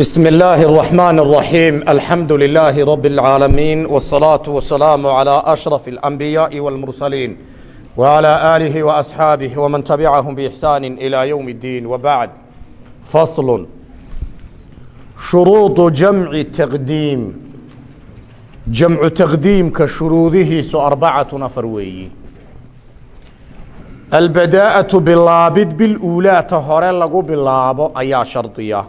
بسم الله الرحمن الرحيم الحمد لله رب العالمين والصلاة والسلام على أشرف الأنبياء والمرسلين وعلى آله وأصحابه ومن تبعهم بإحسان إلى يوم الدين وبعد فصل شروط جمع تقديم جمع تقديم كشروudihiisu أربعة نفر weeyi البداءة bilaabid بالأuلاata hore lagu bilaabo ayaa shardiya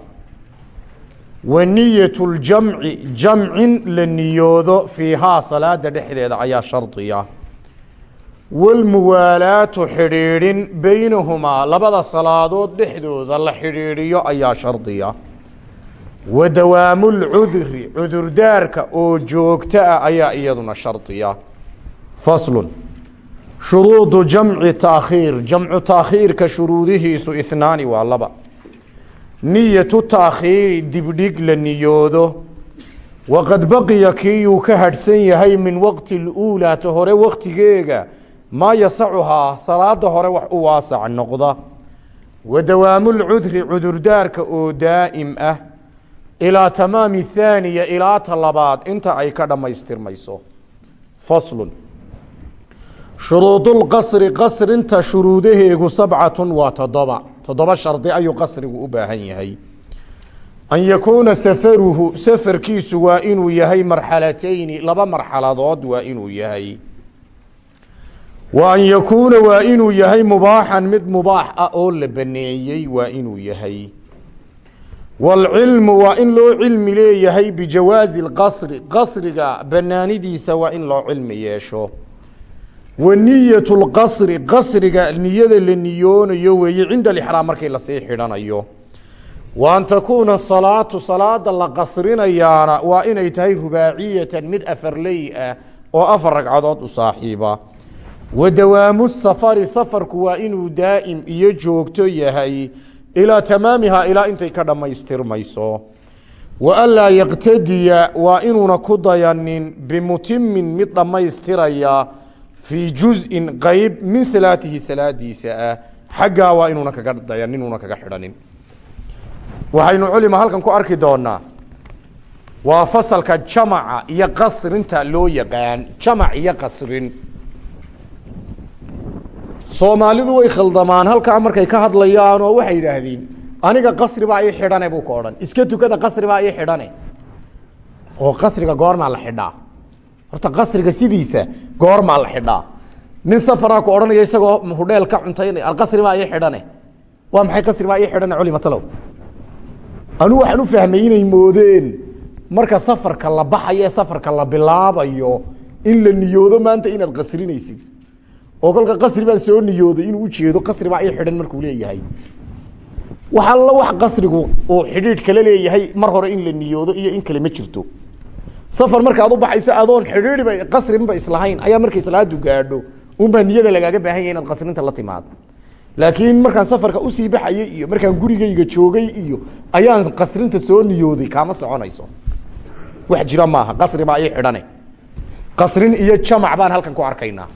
waniyat ljamci jamcin la niyoodo fiihaa salaada dhexdeeda ayaa shardiya. Walmuwaalaatu xidhiidhin baynahumaa labada salaadood dhexdooda la xidhiidhiyo ayaa shardiya. Wa dawaamulcudri cudurdaarka oo joogta ah ayaa iyaduna shardiya. Faslun. Shuruudu jamci taakhiir jamcu taakhiirka shuruudihiisu ihnaani waa laba niyatu taakhiiri dibdhig la niyoodo. Waqad baqiya kiiyuu ka hadhsan yahay min waqti luulaa ta hore waqtigeega maa yasacuhaa salaada hore wax u waasac noqda. Wa dawaamu lcudri cudurdaarka oo daa'im ah ilaa tamaami thaaniya ilaa ta labaad inta ay ka dhammaystirmayso. Faslun. Shuruudulqasri qasrinta shuruudaheegu sabcatun waa toddoba toddoba shardi ayuu qasrigu u baahan yahay. An yakuuna safaruhu safarkiisu waa inuu yahay marxalateyni laba marxaladood waa inuu yahay. Wa an yakuuna waa inuu yahay mubaaxan mid mubaax ah oo la baneeyey waa inuu yahay. Waalcilmu waa in loo cilmi leeyahay bijawaazi lqasri qasriga banaanidiisa waa in loo cilmi yeesho wa niyat lqasri qasriga niyada la niyoonayo weeye cinda alixraam markii la sii xidhanayo. Wa an takuuna salaatu salaada la qasrinayaana waa inay tahay rubaaciyatan mid afarley ah oo afar ragcadood u saaxiiba. Wa dawaamu safari safarku waa inuu daa'im iyo joogto yahay ilaa tamaamihaa ilaa intay ka dhammaystirmayso. Wa anlaa yaqtadiya waa inuuna ku dayanin bimutimin mid dhammaystiraya fii juzin qeyb min salaatihi salaadiisa ah xaggaa waa inuuna kaga dayanin inuuna kaga xidhanin. Waxaynu culima halkan ku arki doonaa waa fasalka jamaca iyo qasrinta loo yaqaan jamac iyo qasrin. Soomaalidu way khaldamaan halkaa markay ka hadlayaan oo waxay yidhaahdeen aniga qasri baa ii xidhane buu ka odhan. Iska tukada qasri baa ii xidhane. Oo qasriga goormaa la xidhaa horta qasriga sidiisa goormaa la xidhaa. Nin safaraa ku odhanaya isagoo hudheel ka cuntaynay alqasri baa ii xidhane. Waa maxay qasri baa ii xidhane culimatalow anuu waxaan u fahmay inay moodeen marka safarka la baxayo ee safarka la bilaabayo in la niyoodo maanta inaad qasrinaysid. Oo kolka qasri baan soo niyooday inuu ujeedo qasri baa ii xidhan markuu leeyahay. Wax allo wax qasrigu uu xidhiidh kala leeyahay mar hore in la niyoodo iyo in kale ma jirto safar markaad u baxayso adoon xidhiidhiba qasrinba islahayn. Ayaa markay salaadu gaadho. Unbaa niyada lagaaga baahan yahay inaad qasrinta la timaado. Laakiin markaan safarka u sii baxayay iyo markaan gurigayga joogay iyo ayaan qasrinta soo niyooday kaama soconayso. Wax jira maaha. Qasri baa ii xidhane. Qasrin iyo jamac baan halkan ku arkaynaa.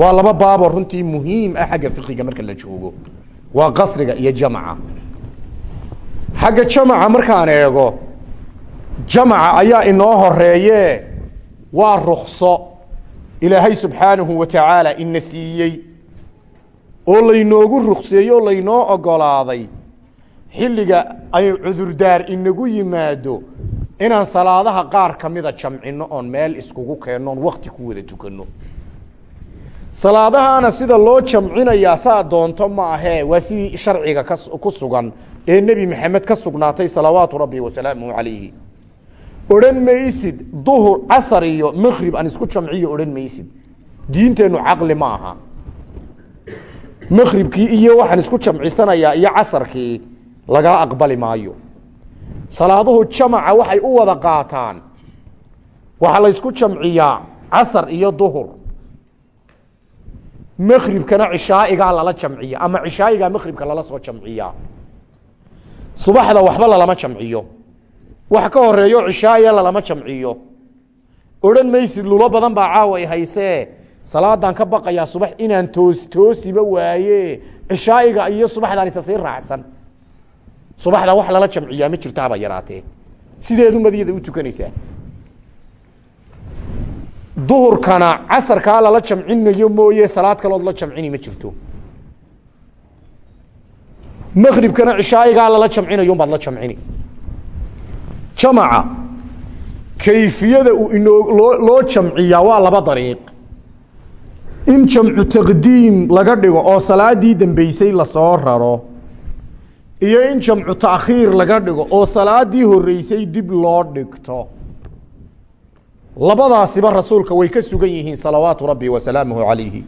Waa laba baaboo runtii muhiim ah xagga fiqiga marka la joogo. Waa qasriga iyo jamaca. Xagga jamaca markaan eego jamaca ayaa inoo horeeye waa rukso ilaahay subxaanahu wa tacaala ina siiyey oo laynoogu rukseeyo oo laynoo ogolaaday. Xilliga ay cudurdaar inagu yimaado. Inaan salaadaha qaar kamida jamcino oon meel iskugu keenno oon wakti ku wada tukanno. Salaadahaana sida loo jamcinayaa saa doonto ma ahee waa sidii sharciga ka ku sugan ee nebi maxamed ka sugnaatay salawaatu rabbi wasalaamuhu calayhi odhan maysid duhur casar iyo makrib aan isku jamciyo odhan maysid. Diinteennu caqli ma aha. Makribkii iyo waxaan isku jamcisanayaa iyo casarkii lagaa aqbali maayo. Salaaduhu jamaca waxay u wada qaataan. Waxaa la ysku jamciyaa casar iyo duhur. Makribkana cishaa'igaa lala jamciya ama cishaa'igaa makribka lala soo jamciyaa. Subaxda waxba lalama jamciyo wax ka horeeyo cishaa'iya lalama jamciyo. Odhan maysid lulo badan baa caawa ay haysee salaadaan ka baqayaa subax inaan toos toosiba waaye. Cishaa'iga iyo subaxdaan isa sii raacsan. Subaxda wax lala jamciyaa ma jirto yaraatee. Sideedu madiyada u tukanaysaa. Duhurkana casarkaa lala jamcinayo mooye salaad kalood la jamcini ma jirto. Mkribkana cishaa'igaa lala jamcinayo baad la jamcini jamaca kayfiyada uu loo jamciyaa waa laba dariiq. In jamcu taqdiim laga dhigo oo salaadii dambeysay la soo raro iyo in jamcu taakhiir laga dhigo oo salaadii horeysay dib loo dhigto. Labadaasiba rasuulka way ka sugan yihiin salawaatu rabbi wa salaamuhu calayhi.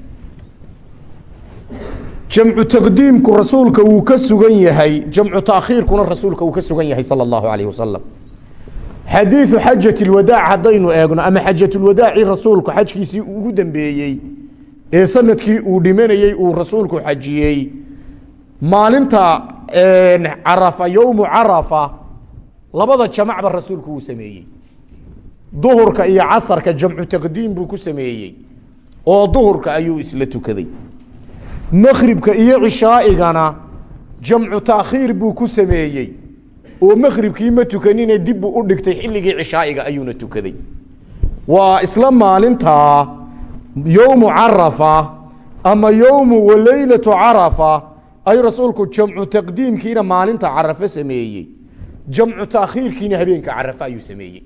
Jamcu taqdiimku rasuulka wuu ka sugan yahay jamcu taakhiirkuna rasuulka wuu ka sugan yahay sala allahu alayh wasalam xadiidu xajat lwadaac haddaynu eegno ama xajatulwadaaci rasuulku xajkiisii ugu dambeeyey ee sannadkii uu dhimanayey uu rasuulku xajiyey. Maalinta carafa yowmu carafa labada jamacba rasuulku wuu sameeyey. Duhurka iyo casarka jamcu taqdiim buu ku sameeyey oo duhurka ayuu isla tukaday. Makribka iyo cishaa'igana jamcu taakhiir buu ku sameeyey oo makribkii ma tukanine dib buu u dhigtay xilligii cishaa'iga ayuuna tukaday. Waa isla maalintaa yowmu carafa ama yowmu waleylatu carafa ay rasuulku jamcu taqdiimkiina maalinta carafo sameeyey. Jamcu taakhiirkiina habeenka carafo ayuu sameeyey.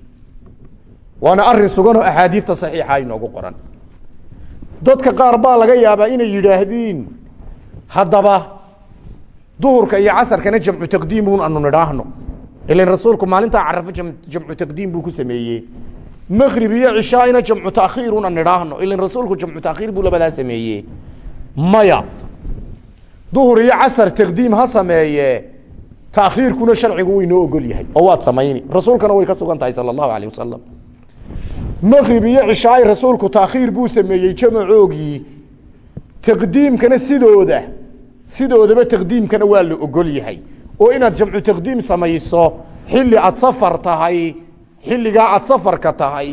Waana arrin sugan oo axaadiista saxiixa inoogu qoran. Dadka qaar baa laga yaabaa inay yidhaahdiin haddaba duhurka iyo casarkana jamcu taqdiimun anu nidhaahno. Ilan rasuulku maalintaa carafo jamcu taqdiim buu ku sameeyey. Makrib iyo cishaaina jamcu taakhiirun an nidhaahno. Ilan rasuulku jamcu taakhiir buu labadaa sameeye maya duhur iyo casar taqdiim ha sameeye taakhiirkuna sharcigu uu inoo ogol yahay. Oo waad samayni. Rasuulkana way ka sugan tahay sala allahu alayh wasalam makrib iyo cishaai rasuulku taakhiir buu sameeyey jamacoogii taqdiimkana sidooda sidoodaba taqdiimkana waa la ogol yahay. Oo inaad jamcu taqdiim samayso xilli aad safar tahay xilligaa aad safarka tahay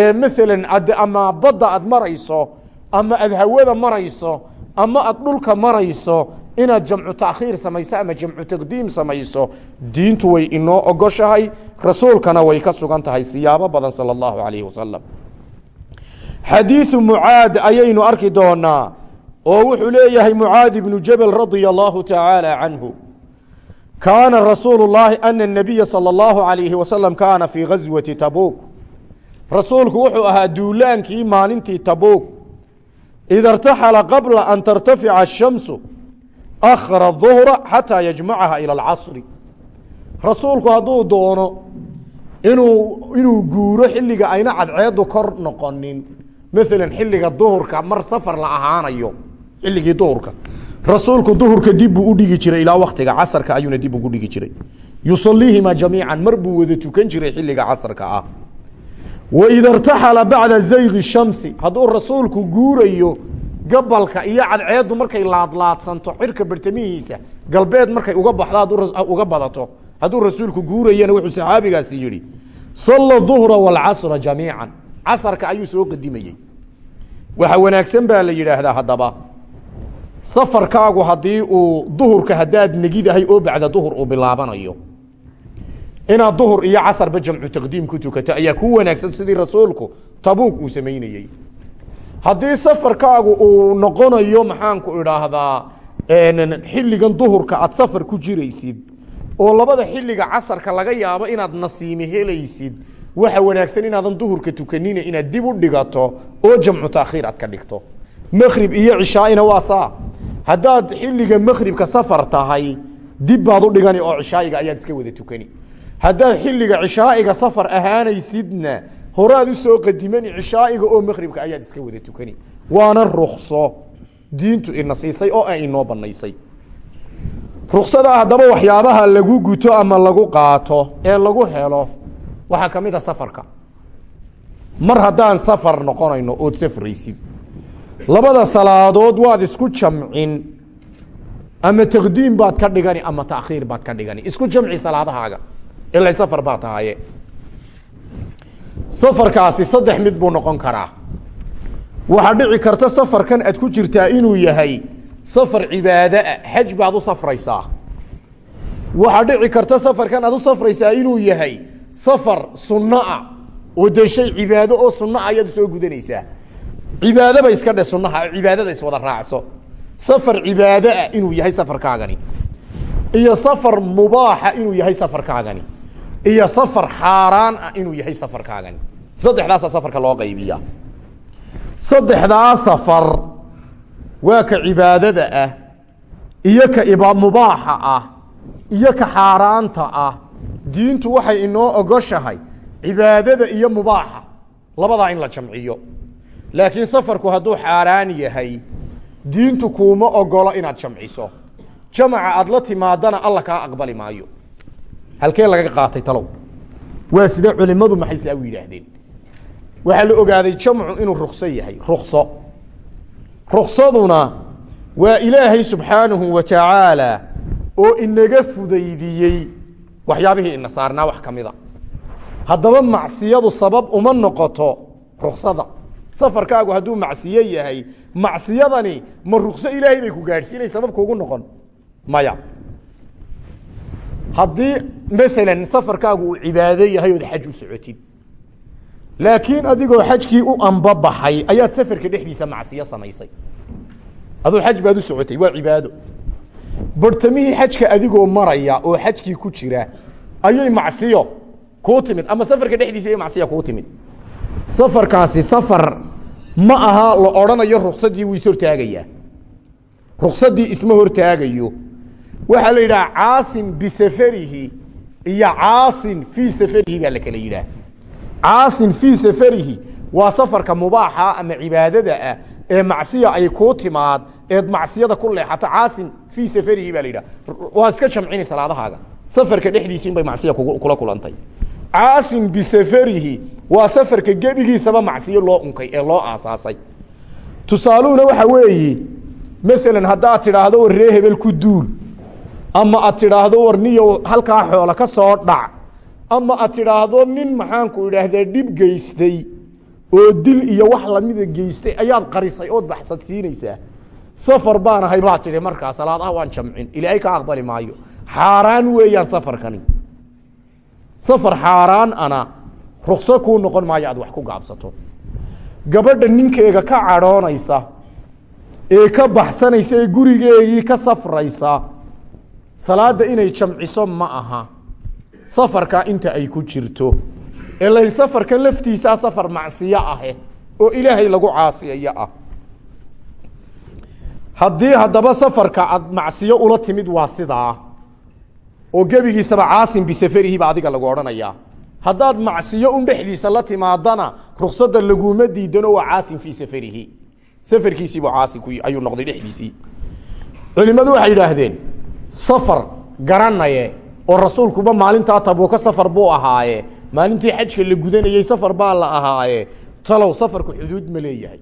ee maalan ad ama badda aad marayso ama aad hawada marayso ama aad dhulka marayso inaad jamcu taakhiir samayso ama jamcu taqdiim samayso diintu way inoo ogoshahay rasuulkana way ka sugan tahay siyaabo badan sala allahu alayhi wasalam xadiiu mucaad ayaynu arki doonaa oo wuxuu leeyahay mucaad ibnu jabel radia allahu tacaala canhu kaana rasuulu llaahi ana nabiya sala allahu alayhi wasalam kaana fii gaswati tabuuk rasuulku wuxuu ahaa duulaankii maalintii tabuuk ida irtaxala qabla an tartafica ashamsu akhara duhra xataa yajmacaha ila alcasri. Rasuulku hadduu doono inuu inuu guuro xilliga ayna cadceedu kor noqonin. Maalan xilliga duhurka mar safar la ahaanayo xilligii duhurka. Rasuulku duhurka dib buu udhigi jiray ilaa waktiga casarka ayuuna dib ugu dhigi jiray. Yusaliihima jamiican mar buu wada tukan jiray xilliga casarka ah. Waida irtaxala bacda zaygi shamsi hadduu rasuulku guurayo gabalka iyo cadceedu markay laadlaadsanto cirka bartamihiisa galbeed markay uga baxdo uga badato hadduu rasuulku guurayana wuxuu saxaabigaasi yihi salla duhra waalcasra jamiican. Casarka ayuu soo qadimayey waxa wanaagsan baa la yidhaahdaa haddaba safarkaagu haddii uu duhurka haddaad negidahay oo bacda duhur uu bilaabanayo inaad duhur iyo casarba jamcu taqdiim ku tukato ayaa ku wanaagsan sidii rasuulku tabuuk uu samaynayey. Haddii safarkaagu uu noqonayo maxaanku idhaahdaa xilligan duhurka aad safar ku jiraysid oo labada xilliga casarka laga yaabo inaad nasiime helaysid waxa wanaagsan inaadan duhurka tukanina inaad dib u dhigato oo jamcu taakhiir aad ka dhigto makrib iyo cishaaina waa saa. Haddaad xilliga makribka safar tahay dib baad u dhigani oo cishaa'iga ayaad iska wada tukani. Haddaad xilliga cishaa'iga safar ahaanaysidna horaad u soo qadimani cishaa'iga oo makribka ayaad iska wada tukani. Waana rukso diintu ina siisay oo ay inoo banaysay ruksada haddaba waxyaabaha lagu guto ama lagu qaato ee lagu helo waxaa ka mid a safarka. Mar haddaan safar noqonayno ood safraysid labada salaadood waad isku jamcin. Ama taqdiim baad ka dhigani ama taakhiir baad ka dhigani. Isku jamci salaadahaaga. Ila safar baa tahaye safarkaasi saddex mid buu noqon karaa. Waxaa dhici karta safarkan aad ku jirtaa inuu yahay safar cibaado ah xaj baad u safraysaa. Waxaa dhici karta safarkan aad u safraysaa inuu yahay safar sunno ah oo dee shay cibaado oo sunno ah ayaad soo gudanaysaa cibaadaba iska dhe sunnaha cibaadada iswada raacso. Safar cibaado ah inuu yahay safarkaagani. Iyo safar mubaaxa inuu yahay safarkaagani. Iyo safar xaaraan ah inuu yahay safarkaagani. Saddexdaasa safarka loo qaybiya saddexdaa safar waa ka cibaadada ah iyo ka mubaaxa ah iyo ka xaaraanta ah. Diintu waxay inoo ogoshahay cibaadada iyo mubaaxa. Labadaa in la jamciyo laakiin safarku hadduu xaaraan yahay diintu kuuma ogolo inaad jamciso. Jamaca aad la timaadana alla kaa aqbali maayo. Halkee laga qaatay talow? Waa sida culimadu maxay saa u yidhaahdeen? Waxaa la ogaaday jamcu inuu rukso yahay. Rukso ruksaduna waa ilaahay subxaanahu wa tacaala oo inaga fudaydiyey waxyaabihii ina saarnaa wax ka mida haddaba macsiyadu sabab uma noqoto ruksada safarkaagu hadduu macsiyo yahay macsiyadani ma rukso ilaahay bay ku gaadhsiinay sabab kuugu noqon. Maya. Haddii maalan safarkaagu uu cibaado yahay ood xaj u socotid. Laakiin adigoo xajkii u ambabaxay ayaad safarka dhexdiisa macsiyo samaysay. Adoo xaj baad u socotay waa cibaado. Bartamihii xajka adigoo maraya oo xajkii ku jira ayay macsiyo kuu timid ama safarka dhexdiisa ay macsiya kuu timid. Safarkaasi safar ma aha la odhanayo ruksadii wuu is hortaagayaa ruksadii isma hortaagayo. Waxaa la yidhaha caasin bisafarihi iyo caasin fii safarihi baa la kala yidhaah caasin fii safarihi waa safarka mubaaxa ama cibaadada ah ee macsiya ay kuu timaad eed macsiyada ku leexato caasin fii safarihi baa la yidhaha. Waad iska jamcini salaadahaaga. Safarka dhexdiisiin bay macsiya kula kulantay caasin bisafarihi waa safarka gebigiisaba macsiyo loo unkay ee loo aasaasay. Tusaaluhuna waxa weeyi maalan haddaad tidhaahdo war ku duul ama aad tidhaahdo war halkaa xoola ka soo dhac ama aad tidhaahdo nin maxaanku idhaahdaa dhib geystay oo dil iyo wax lamida geystay ayaad qarisay ood baxsad siinaysaa. Safar baan ahay baad tidhi markaa salaadaha waan jamcin ilaahay ka aqbali maayo. Xaaraan weeyaan safarkani safar xaaraan ana rukso kuu noqon maayo aad wax ku gaabsato gabadha ninkeega ka cadhoonaysa ee ka baxsanaysa ee gurigeegii ka safraysa salaada inay jamciso ma aha safarka inta ay ku jirto elay safarkan laftiisaa safar macsiyo ahe oo ilaahay lagu caasiyayo ah haddii haddaba safarka aad macsiyo ula timid waa sidaa oo gebigiisaba caasin bisafarihi ba adiga lagu odhanayaa haddaad macsiyo un dhexdiisa la timaadana ruksada laguma diidano waa caasin fii safarihi. Safarkiisiibu caasin ayuu noqday dhexdiisii. Culimadu waxay yidhaahdeen safar garanaye oo rasuulkuba maalintaa tabuuka safar buu ahaaye. Maalintii xajka la gudanayey safar baa la ahaaye. Talow safarku xuduud ma leeyahay.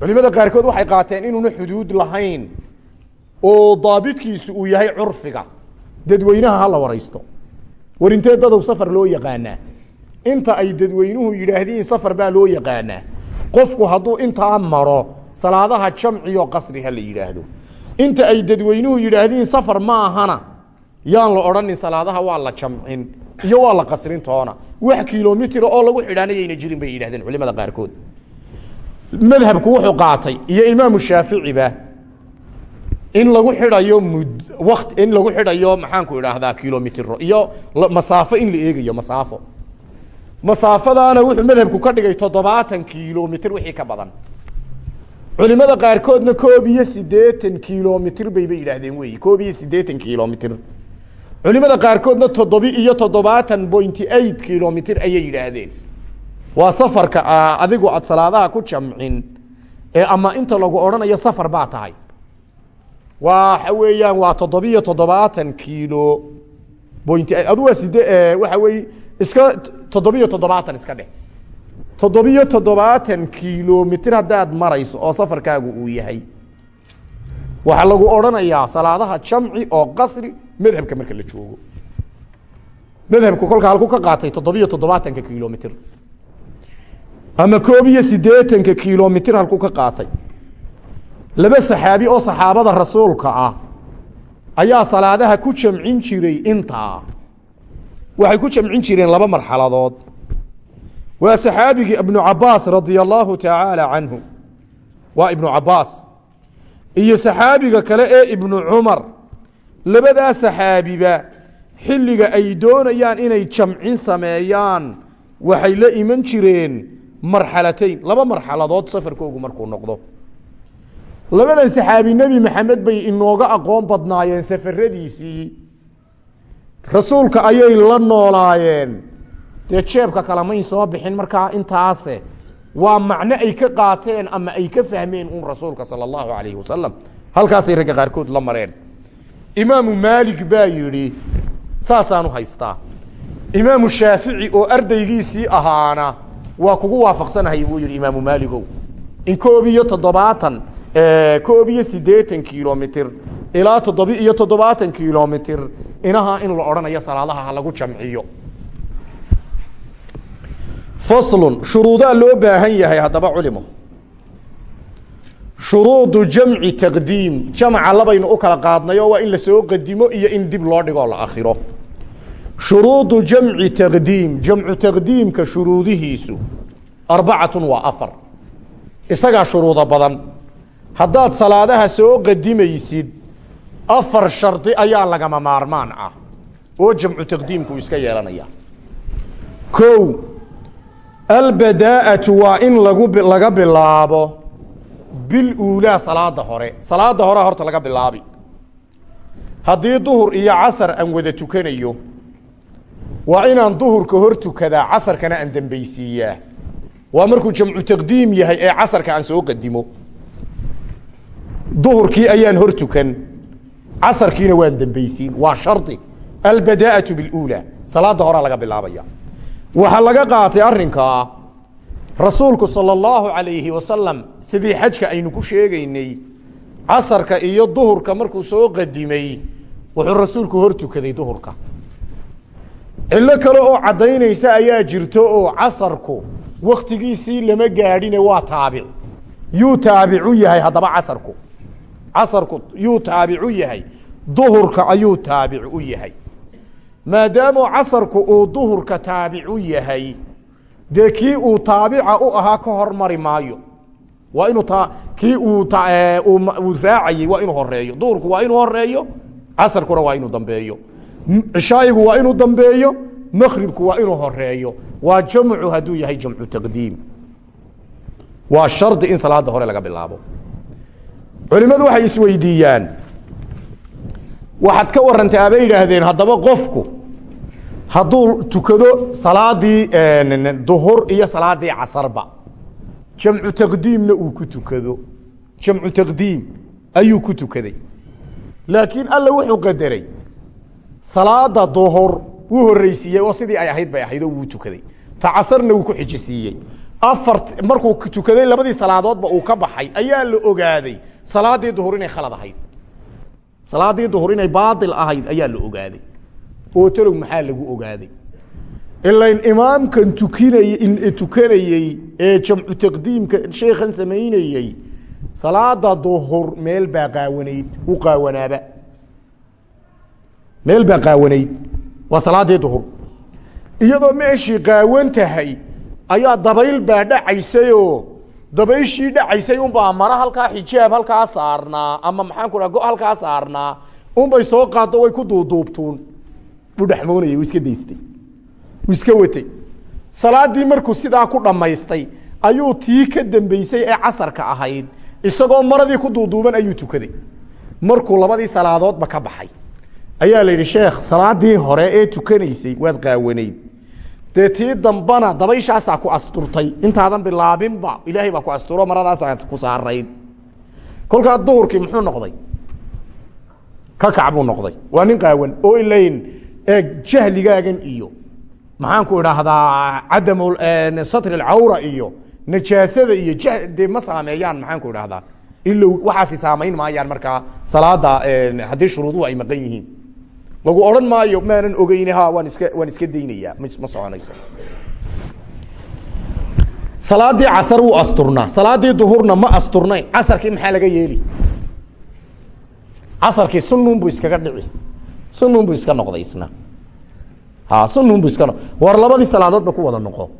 Culimada qaarkood waxay qaateen inuuna xuduud lahayn oo daabitkiisu uu yahay curfiga dadweynaha hala waraysto. War intee dadow safar loo yaqaanaa? Inta ay dadweynuhu yidhaahdiin safar baa loo yaqaanaa. Qofku hadduu intaa maro salaadaha jamciyo qasri la yidhaahdo. Inta ay dadweynuhu yidhaahdiin safar ma ahana yaan la odhanin salaadaha waa la jamcin iyo waa la qasrin toona. Wax kilomitr oo lagu xidhaanayayna jirin bay yidhahdeen culimada qaarkood. Madhabku wuxuu qaatay iyo imaamu shaaficiba in lagu xidhayo mud in lagu xidhayo maxaanku idhaahdaa kilomitro iyo masaafo in la eegayo masaafo. Masaafadaana wuxuu madhabku ka dhigay toddobaatan kilomitr wixii ka badan. Culimada qaarkoodna koob iyo siddeetan kilomitr bayba yidhaahdeen wey koob iyo siddeetan kilomitr culimada qaarkoodna toddobi iyo toddobaatan pointy eight kilomitr ayay yidhaahdeen. Waa safarka adigu aad salaadaha ku jamcin ee ama inta lagu odhanayo safar baa tahay waxa weeyaan waa toddobiyo toddobaatan kilo point adu waa side waxa weye iska toddobiyo toddobaatan iska dheh. Toddobiyo toddobaatan kilomitr haddaad marayso oo safarkaagu uu yahay. Waxaa lagu odhanayaa salaadaha jamci oo qasri madhabka marka la joogo. Madhabku kolka halku ka qaatay toddobiyo toddobaatanka kilomitr ama koob iyo siddeetanka kilomitr halku ka qaatay laba saxaabi oo saxaabada rasuulka ah ayaa salaadaha ku jamcin jiray intaa. Waxay ku jamcin jireen laba marxaladood. Waa saxaabigii ibnu cabaas radia allaahu tacaala canhu. Waa ibnu cabaas iyo saxaabiga kale ee ibnu cumar. Labadaa saxaabiba xilliga ay doonayaan inay jamcin sameeyaan waxay la iman jireen marxalatayn. Laba marxaladood safarkoogu markuu noqdo labadan saxaabi nebi maxamed bay inooga aqoon badnaayeen safaradiisii rasuulka ayay la noolaayeen. Dee jeebka kale may soo bixin markaa intaase. Waa macno ay ka qaateen ama ay ka fahmeen un rasuulka sala allahu calayhi wasalam halkaasay ragga qaarkood la mareen. Imaamu maalik baa yidhi saasaanu haystaa. Imaamu shaafici oo ardaygiisii ahaana waa kugu waafaqsanahay buu yihi imaamu maaligow in koob iyo toddobaatan koob iyo siddeetan kilomitr ilaa toddoba iyo toddobaatan kilomitr inaha in la odhanayo salaadaha ha lagu jamciyo. Faslun shuruudaa loo baahan yahay haddaba culimo shuruudu jamci taqdiim jamca labaynu u kala qaadnay oo waa in la soo qadimo iyo in dib loo dhigo o la akhiro shuruudu jamci taqdiim jamcu taqdiimka shuruudihiisu arbacatun waa afar. Isagaa shuruudo badan haddaad salaadaha soo qadimaysid afar shardi ayaa lagama maarmaan ah oo jamcu taqdiimku iska yeelanaya. Kow albadaa'atu waa in lagu laga bilaabo biluulaa salaada hore. Salaada hore horta laga bilaabi. Haddii duhur iyo casar aan wada tukanayo waa inaan duhurka hor tukadaa casarkana aan dembeysiiyaa waa markuu jamcu taqdiim yahay ee casarka aan soo qadimo duhurkii ayaan hor tukan. Casarkiina waan dembeysiin waa shardi albadaa'atu biluulaa salaada horaa laga bilaabaya. Waxaa laga qaatay arrinkaa rasuulku sala allahu calayhi wasalam sidii xajka aynu ku sheegaynay casarka iyo duhurka markuu soo qadimay wuxuu rasuulku hor tukaday duhurka. Cillo kale oo caddaynaysa ayaa jirto oo casarku waktigiisii lama gaadhine waa taabic. Yuu taabicu yahay haddaba casarku casarku yuu taabicu yahay duhurka ayuu taabic u yahay. Maadaamu casarku uu duhurka taabicu yahay dee kii uu taabica u ahaa ka hormari maayo. Waa inuu kii uu raacayey waa inuu horeeyo duhurku waa inuu horeeyo casarkuna waa inuu dambeeyo. Cishaayigu waa inuu dambeeyo makribku waa inuu horeeyo waa jamcu hadduu yahay jamcu taqdiim. Waa shardi in salaada hore laga bilaabo culimadu waxay isweydiiyaan. Waxaad ka warantaa bay yidhaahdeen haddaba qofku hadduu tukado salaadii duhur iyo salaadii casarba jamcu taqdiimna uu ku tukado. Jamcu taqdiim ayuu ku tukaday. Laakiin alla wuxuu qadaray salaada duhur wuu horeysiiyey oo sidii ay ahayd bay ahayd oo wuu tukaday. Ta casarna wuu ku xijisiiyey afar markuu tukaday labadii salaadoodba uu ka baxay. Ayaa la ogaaday salaadii duhur inay khalad ahayd. Salaadii duhur inay baail ahayd ayaa la ogaaday. Oo talow maxaa lagu ogaaday? Ilain imaamkan tukinay tukanayey ee jamcu taqdiimka sheekhan samaynayey salaada duhur meel baa qaawanayd u qaawanaaba. Meel baa qaawanayd. Waa salaadii duhur. Iyadoo meeshii qaawan tahay ayaa dabayl baa dhacaysayoo dabayshii dhacaysay unbaa mara halkaa xijaab halkaa saarnaa ama maxaan ku go halkaa saarnaa unbay soo qaaddo way ku duuduubtuun. U dhexmoonayay u iska daystay. Uu iska watay. Salaadii markuu sidaa ku dhammaystay ayuu tii ka dambeysay ee casarka ahayd. Isagoo maradii ku duuduuban ayuu tukaday. Markuu labadii salaadoodba ka baxay. Ayaa la yidhi sheekh salaadii hore ee tukanaysay waad qaawanayd dee dambana dabayshaasaa ku asturtay. Intaadan bilaabinba ilaahay baa ku asturo maradaasaa ku saarayd kolkaa duhurkii muxuu noqday? Ka kac buu noqday. Waa nin qaawan oo ilayn eeg jahligaagan iyo maxaanku idhaahdaa cadam satri alcawra iyo najaasada iyo dee ma saameeyaan maxaanku idhahdaa ilow waxaasi saamayn maayaan markaa salaada haddii shuruuduhu ay maqan yihiin lagu odhan maayo maanan ogeyne ha waan iska waan iska daynayaa ma soconayso. Salaadii casar wuu asturnaa salaadii duhurna ma asturnayn. Casarkii maxaa laga yeeli? Casarkii sunnuunbuu iskaga dhici. Sunnuunbuu iska noqday ha sunnuunbuu iska no war labadii salaadoodba ku wada noqo.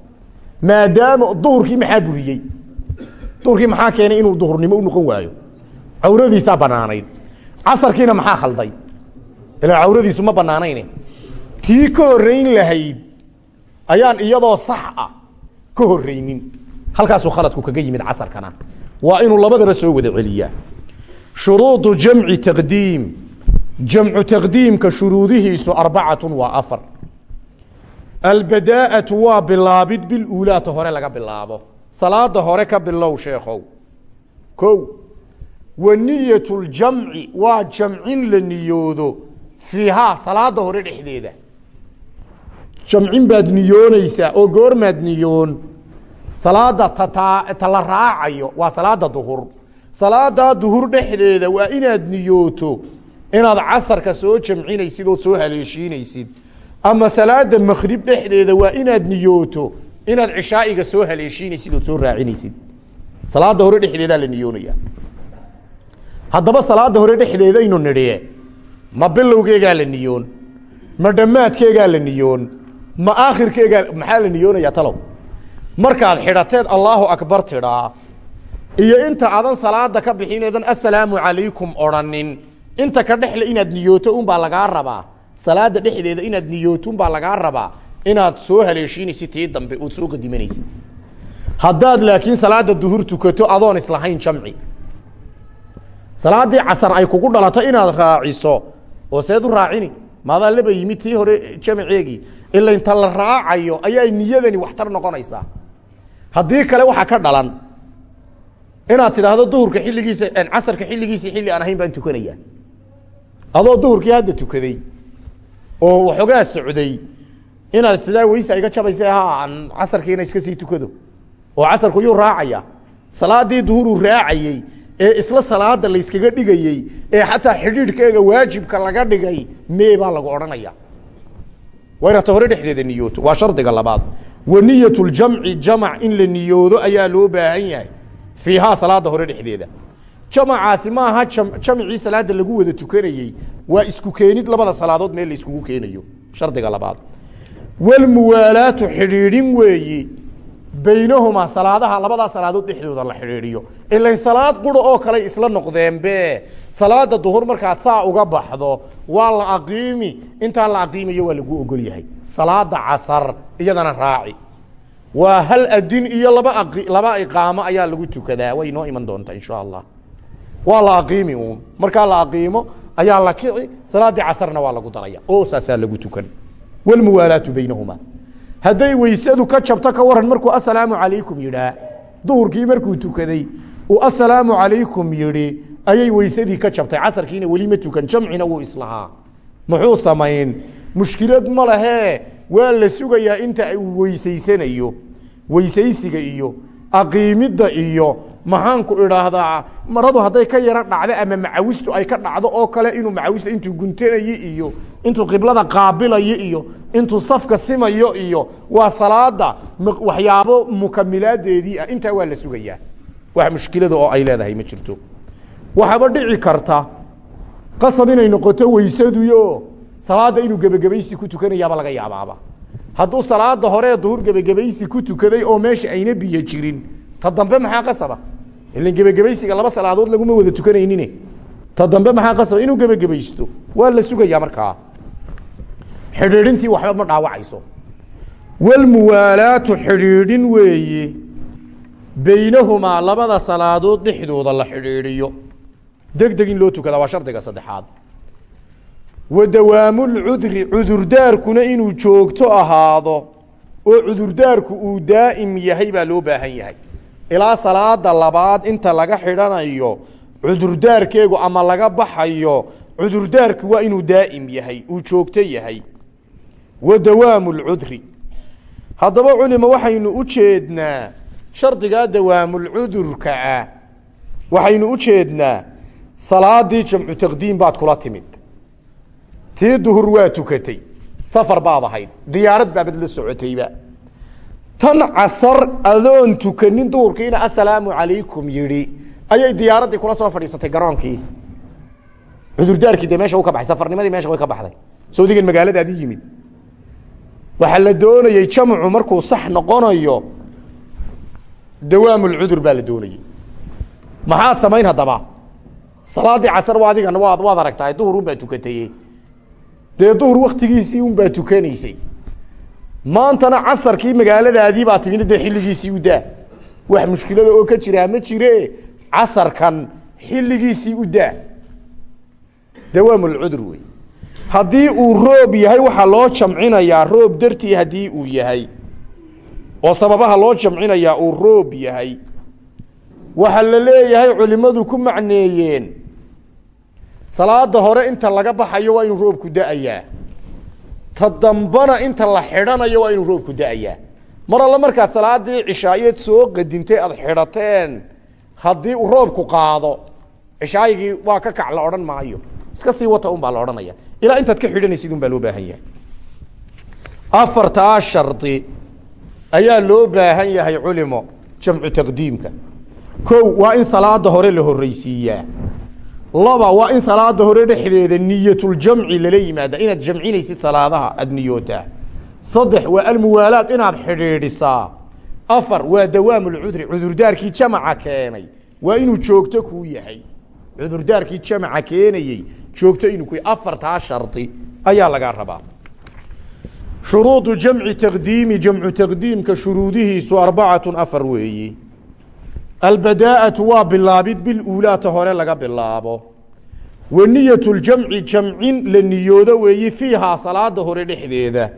Maadaama duhurkii maxaa buriyey? Duhurkii maxaa keenay inuu duhurnimo u noqon waayo? Cawradiisaa banaanayd casarkiina maxaa khalday ilaa cawradiisu ma banaanayn tii ka horeyn lahayd ayaan iyadoo sax ah ka horeynin halkaasuu khaladku kaga yimid casarkana. Waa inuu labadaba soo wada celiyaa. Shuruudu jamci taqdiim. Jamcu taqdiimka shuruudihiisu arbacatu waa afar. Albadaa'atu waa bilaabid biluulaata hore laga bilaabo. Salaada hore ka bilow sheekhow. Ko wa niyat ljamci waa jamcin la niyoodo fiihaa salaada hore dhexdeeda. Jamcin baad niyoonaysaa oo goormaad niyoon salaada tataa ta la raacayo waa salaada duhur. Salaadaa duhur dhexdeeda waa inaad niyooto inaad casarka soo jamcinaysid ood soo haleeshiinaysid. Ama salaada makrib dhexdeeda waa inaad niyooto inaad cishaa'iga soo haleeshiinaysid ood soo raacinaysid. Salaada hore dhexdeedaa la niyoonaya. Haddaba salaada hore dhexdeedaynu nidhiye ma bilowgeegaa la niyoon? Ma dhammaadkeegaa la niyoon? Ma aakhirkeegaa maxaa la niyoonayaa talow? Markaad xidhateed allaahu akbar tidhaa iyo inta adan salaada ka bixin eedan assalaamu calaykum odhanin inta ka dhexle inaad niyooto unbaa lagaa rabaa. Salaada dhexdeeda inaad niyooto unbaa lagaa rabaa. Inaad soo haleeshiinaysid tii dambe ood soo qadimanaysid. Haddaad laakiin salaada duhur tukato adoon islahayn jamci. Salaadii casar ay kugu dhalato inaad raaciso oo seed u raacini. Maadaa laba yimid tii hore jamceegii ila inta la raacayo ayaa niyadani waxtar noqonaysaa. Haddii kale waxaa ka dhalan. Inaad tidhaahdo duhurka xilligiisa casarka xilligiisii xilli aan ahayn baan tukanaya. Adoo duhurkii hadda tukaday oo waxoogaa socday inaad sidaa weysa iga jabaysa ha aan casarkiina iska sii tukado. Oo casarku yuu raacaya. Salaadii duhuruu raacayey ee isla salaada layskaga dhigayey ee xataa xidhiidhkeega waajibka laga dhigay mee baa lagu odhanaya waa inaad ta hore dhexdeeda niyooto waa shardiga labaad. Wa niyat ljamci jamac in la niyoodo ayaa loo baahan yahay fiihaa salaada hore dhexdeeda. Jamacaasi ma aha jamcii salaada lagu wada tukanayey waa isku keenid labada salaadood meel la iskugu keenayo. Shardiga labaad. Walmuwaalaatu xidhiidhin weeyi baynahumaa salaadaha labadaa salaadood dhexdooda la xidhiidhiyo. Ilan salaad qura oo kale isla noqdeenbe salaada duhur markaad saa uga baxdo waa la aqiimi. Intaan la aqiimayo waa lagu ogol yahay salaada casar iyadana raaci. Waa hal adin iyo laba laba iqaamo ayaa lagu tukadaa. Way noo iman doontaa insha allah waa la aqiimi uun. Markaa la aqiimo ayaa la kici. Salaadii casarna waa lagu daraya. Oo saasaa lagu tukan. Walmuwaalaatu baynahumaa hadday weysadu ka jabto ka waran markuu assalaamu calaykum yidhaa duhurkii markuu tukaday uu assalaamu calaykum yidhi ayay weysadii ka jabtay. Casarkiina weli ma tukan jamcina wuu islahaa. Muxuu samayn? Mushkilad ma lahee waa la sugayaa inta uu weysaysanayo weysaysiga iyo aqiimidda iyo maxaanku idhaahdaa maradu hadday ka yaro dhacdo ama macawistu ay ka dhacdo oo kale inuu macawista intuu guntanayo iyo intuu qiblada qaabilayo iyo intuu safka simayo iyo waa salaada waxyaabo mukamilaadeedii ah. Intaa waa la sugayaa. Wax mushkilada oo ay leedahay ma jirto. Waxaaba dhici karta qasab inay noqoto weysaduyo salaada inuu gebagabaysi ku tukanayaaba laga yaabaaba hadduu salaada hore duhur gebagabaysi ku tukaday oo meesha ayna biyo jirin ta dambe maxaa qasaba ilan gebagabaysiga laba salaadood laguma wada tukanaynin ta dambe maxaa qasaba inuu gebagabaysto waa la sugayaa markaa. Xidhiidhintii waxba ma dhaawacayso. Walmuwaalaatu xidhiidhin weeye. Baynahumaa labada salaadood dhexdooda la xidhiidhiyo. Deg deg in loo tukadaa waa shardiga saddexaad. Wa dawaamulcudri cudurdaarkuna inuu joogto ahaado. Oo cudurdaarku uu daa'im yahay baa loo baahan yahay ilaa salaada labaad inta laga xidhanayo cudurdaarkeegu ama laga baxayo cudurdaarku waa inuu daa'im yahay uu joogto yahay. Wa dawaamu lcudri haddaba culima waxaynu u jeednaa shardigaa dawaamulcudurka ah waxaynu u jeednaa salaadii jamcu taqdiim baad kula timid. Tii duhur waa tukatay safar baad ahayd diyaarad baabad la socotayba tan casar adoon tukanin duhurkiina assalaamu calaykum yidhi. Ayay diyaaraddii kula soo fadhiisatay garoonkii. Cudurdaarkii dee meesha u ka baxay safarnimadii meesha way ka baxday. Sawdigan magaaladaadii yimid. Waxaa la doonayey jamcu markuu sax noqonayo dawaamulcudur baa la doonayey maxaad samayn haddaba? Salaadii casar waa adigan waad waad aragtahay duhur unbaa tukataye dee duhur waktigiisii unbaa tukanaysay maantana casarkii magaaladaadii baa timid dee xilligiisii u daa. Wax mushkilada oo ka jiraa ma jire. Casarkan xilligiisii u daa. Dawaamulcudur wey haddii uu roob yahay waxaa loo jamcinayaa roob dartii haddii uu yahay. Oo sababaha loo jamcinayaa uu roob yahay. Waxaa la leeyahay culimmadu ku macneeyeen. Salaada hore inta laga baxayo waa inuu roobku da'ayaa ta dambana inta la xidhanayo waa inuu roobku da'ayaa mar alle markaad salaadii cishaayeed soo qadintay aada xidhateen haddii uu roobku qaado cishaayigii waa ka kac la odhan maayo. Iska sii wata un baa la odhanaya. Ilaa intaad ka xidhanaysid un baa loo baahan yahay. Afartaa shardi ayaa loo baahan yahay culimo jamcu taqdiimka. Ko waa in salaada hore la horreysiiyaa laba waa in salaada hore dhexdeeda niyatuljamci lala yimaada inaad jamcinaysid salaadaha aada niyootaa saddex waa almuwaalaad inaad xidhiidhisaa. Afar waa dawaamulcudri cudurdaarkii jamaca keenay. Waa inuu joogto kuu yahay. Cudurdaarkii jamaca keenayey joogto inuu ku afartaa shardi ayaa lagaa rabaa. Shuruudu jamci taqdiimi jamcu taqdiimka shuruudihiisu arbacatun afar weeyi albadaa'atu waa bilaabid biluulaata hore laga bilaabo. Wa niyatu ljamci jamcin la niyoodo weeyi fiihaa salaada hore dhexdeeda.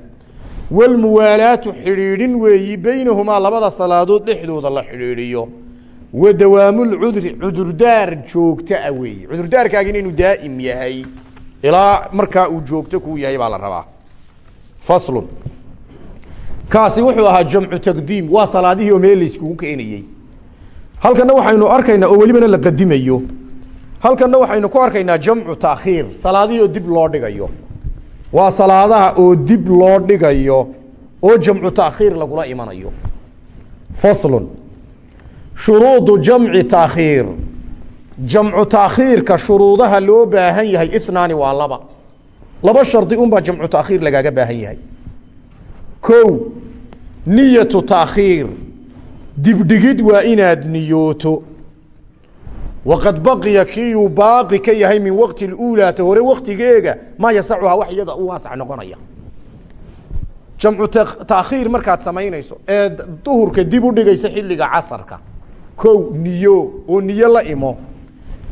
Walmuwaalaatu xidhiidhin weeyi beynahumaa labada salaadood dhexdooda la xidhiidhiyo. Wa dawaamulcudri cudurdaar joogta a weeye cudurdaarkaagina inuu daa'im yahay ilaa markaa uu joogto kuu yahay baa la rabaa. Faslun. Kaasi wuxuu ahaa jamcu taqdiim waa salaadihii oo meel layskugu keenayey halkana waxaynu arkaynaa oo welibana la qadimayo halkana waxaynu ku arkaynaa jamcu taakhiir salaadihii oo dib loo dhigayo. Waa salaadaha oo dib loo dhigayo oo jamcu taakhiir lagula imanayo. Faslun. Shuruudu jamci taakhiir jamcu taakhiirka shuruudaha loo baahan yahay inaani waa laba. Laba shardi unbaa jamcu taakhiir lagaaga baahan yahay. Ko niyatu taakhiir dibdhigid waa inaad niyooto. Waqad baqiya kiiyuu baaqi ka yahay min waqti اuulaata hore waktigeega maa yasacuhaa wax iyada u waasac noqonaya. Jamcu taakhiir markaad samaynayso ee duhurka dib u dhigaysa xilliga casarka. Kow niyo oo niyo la imo.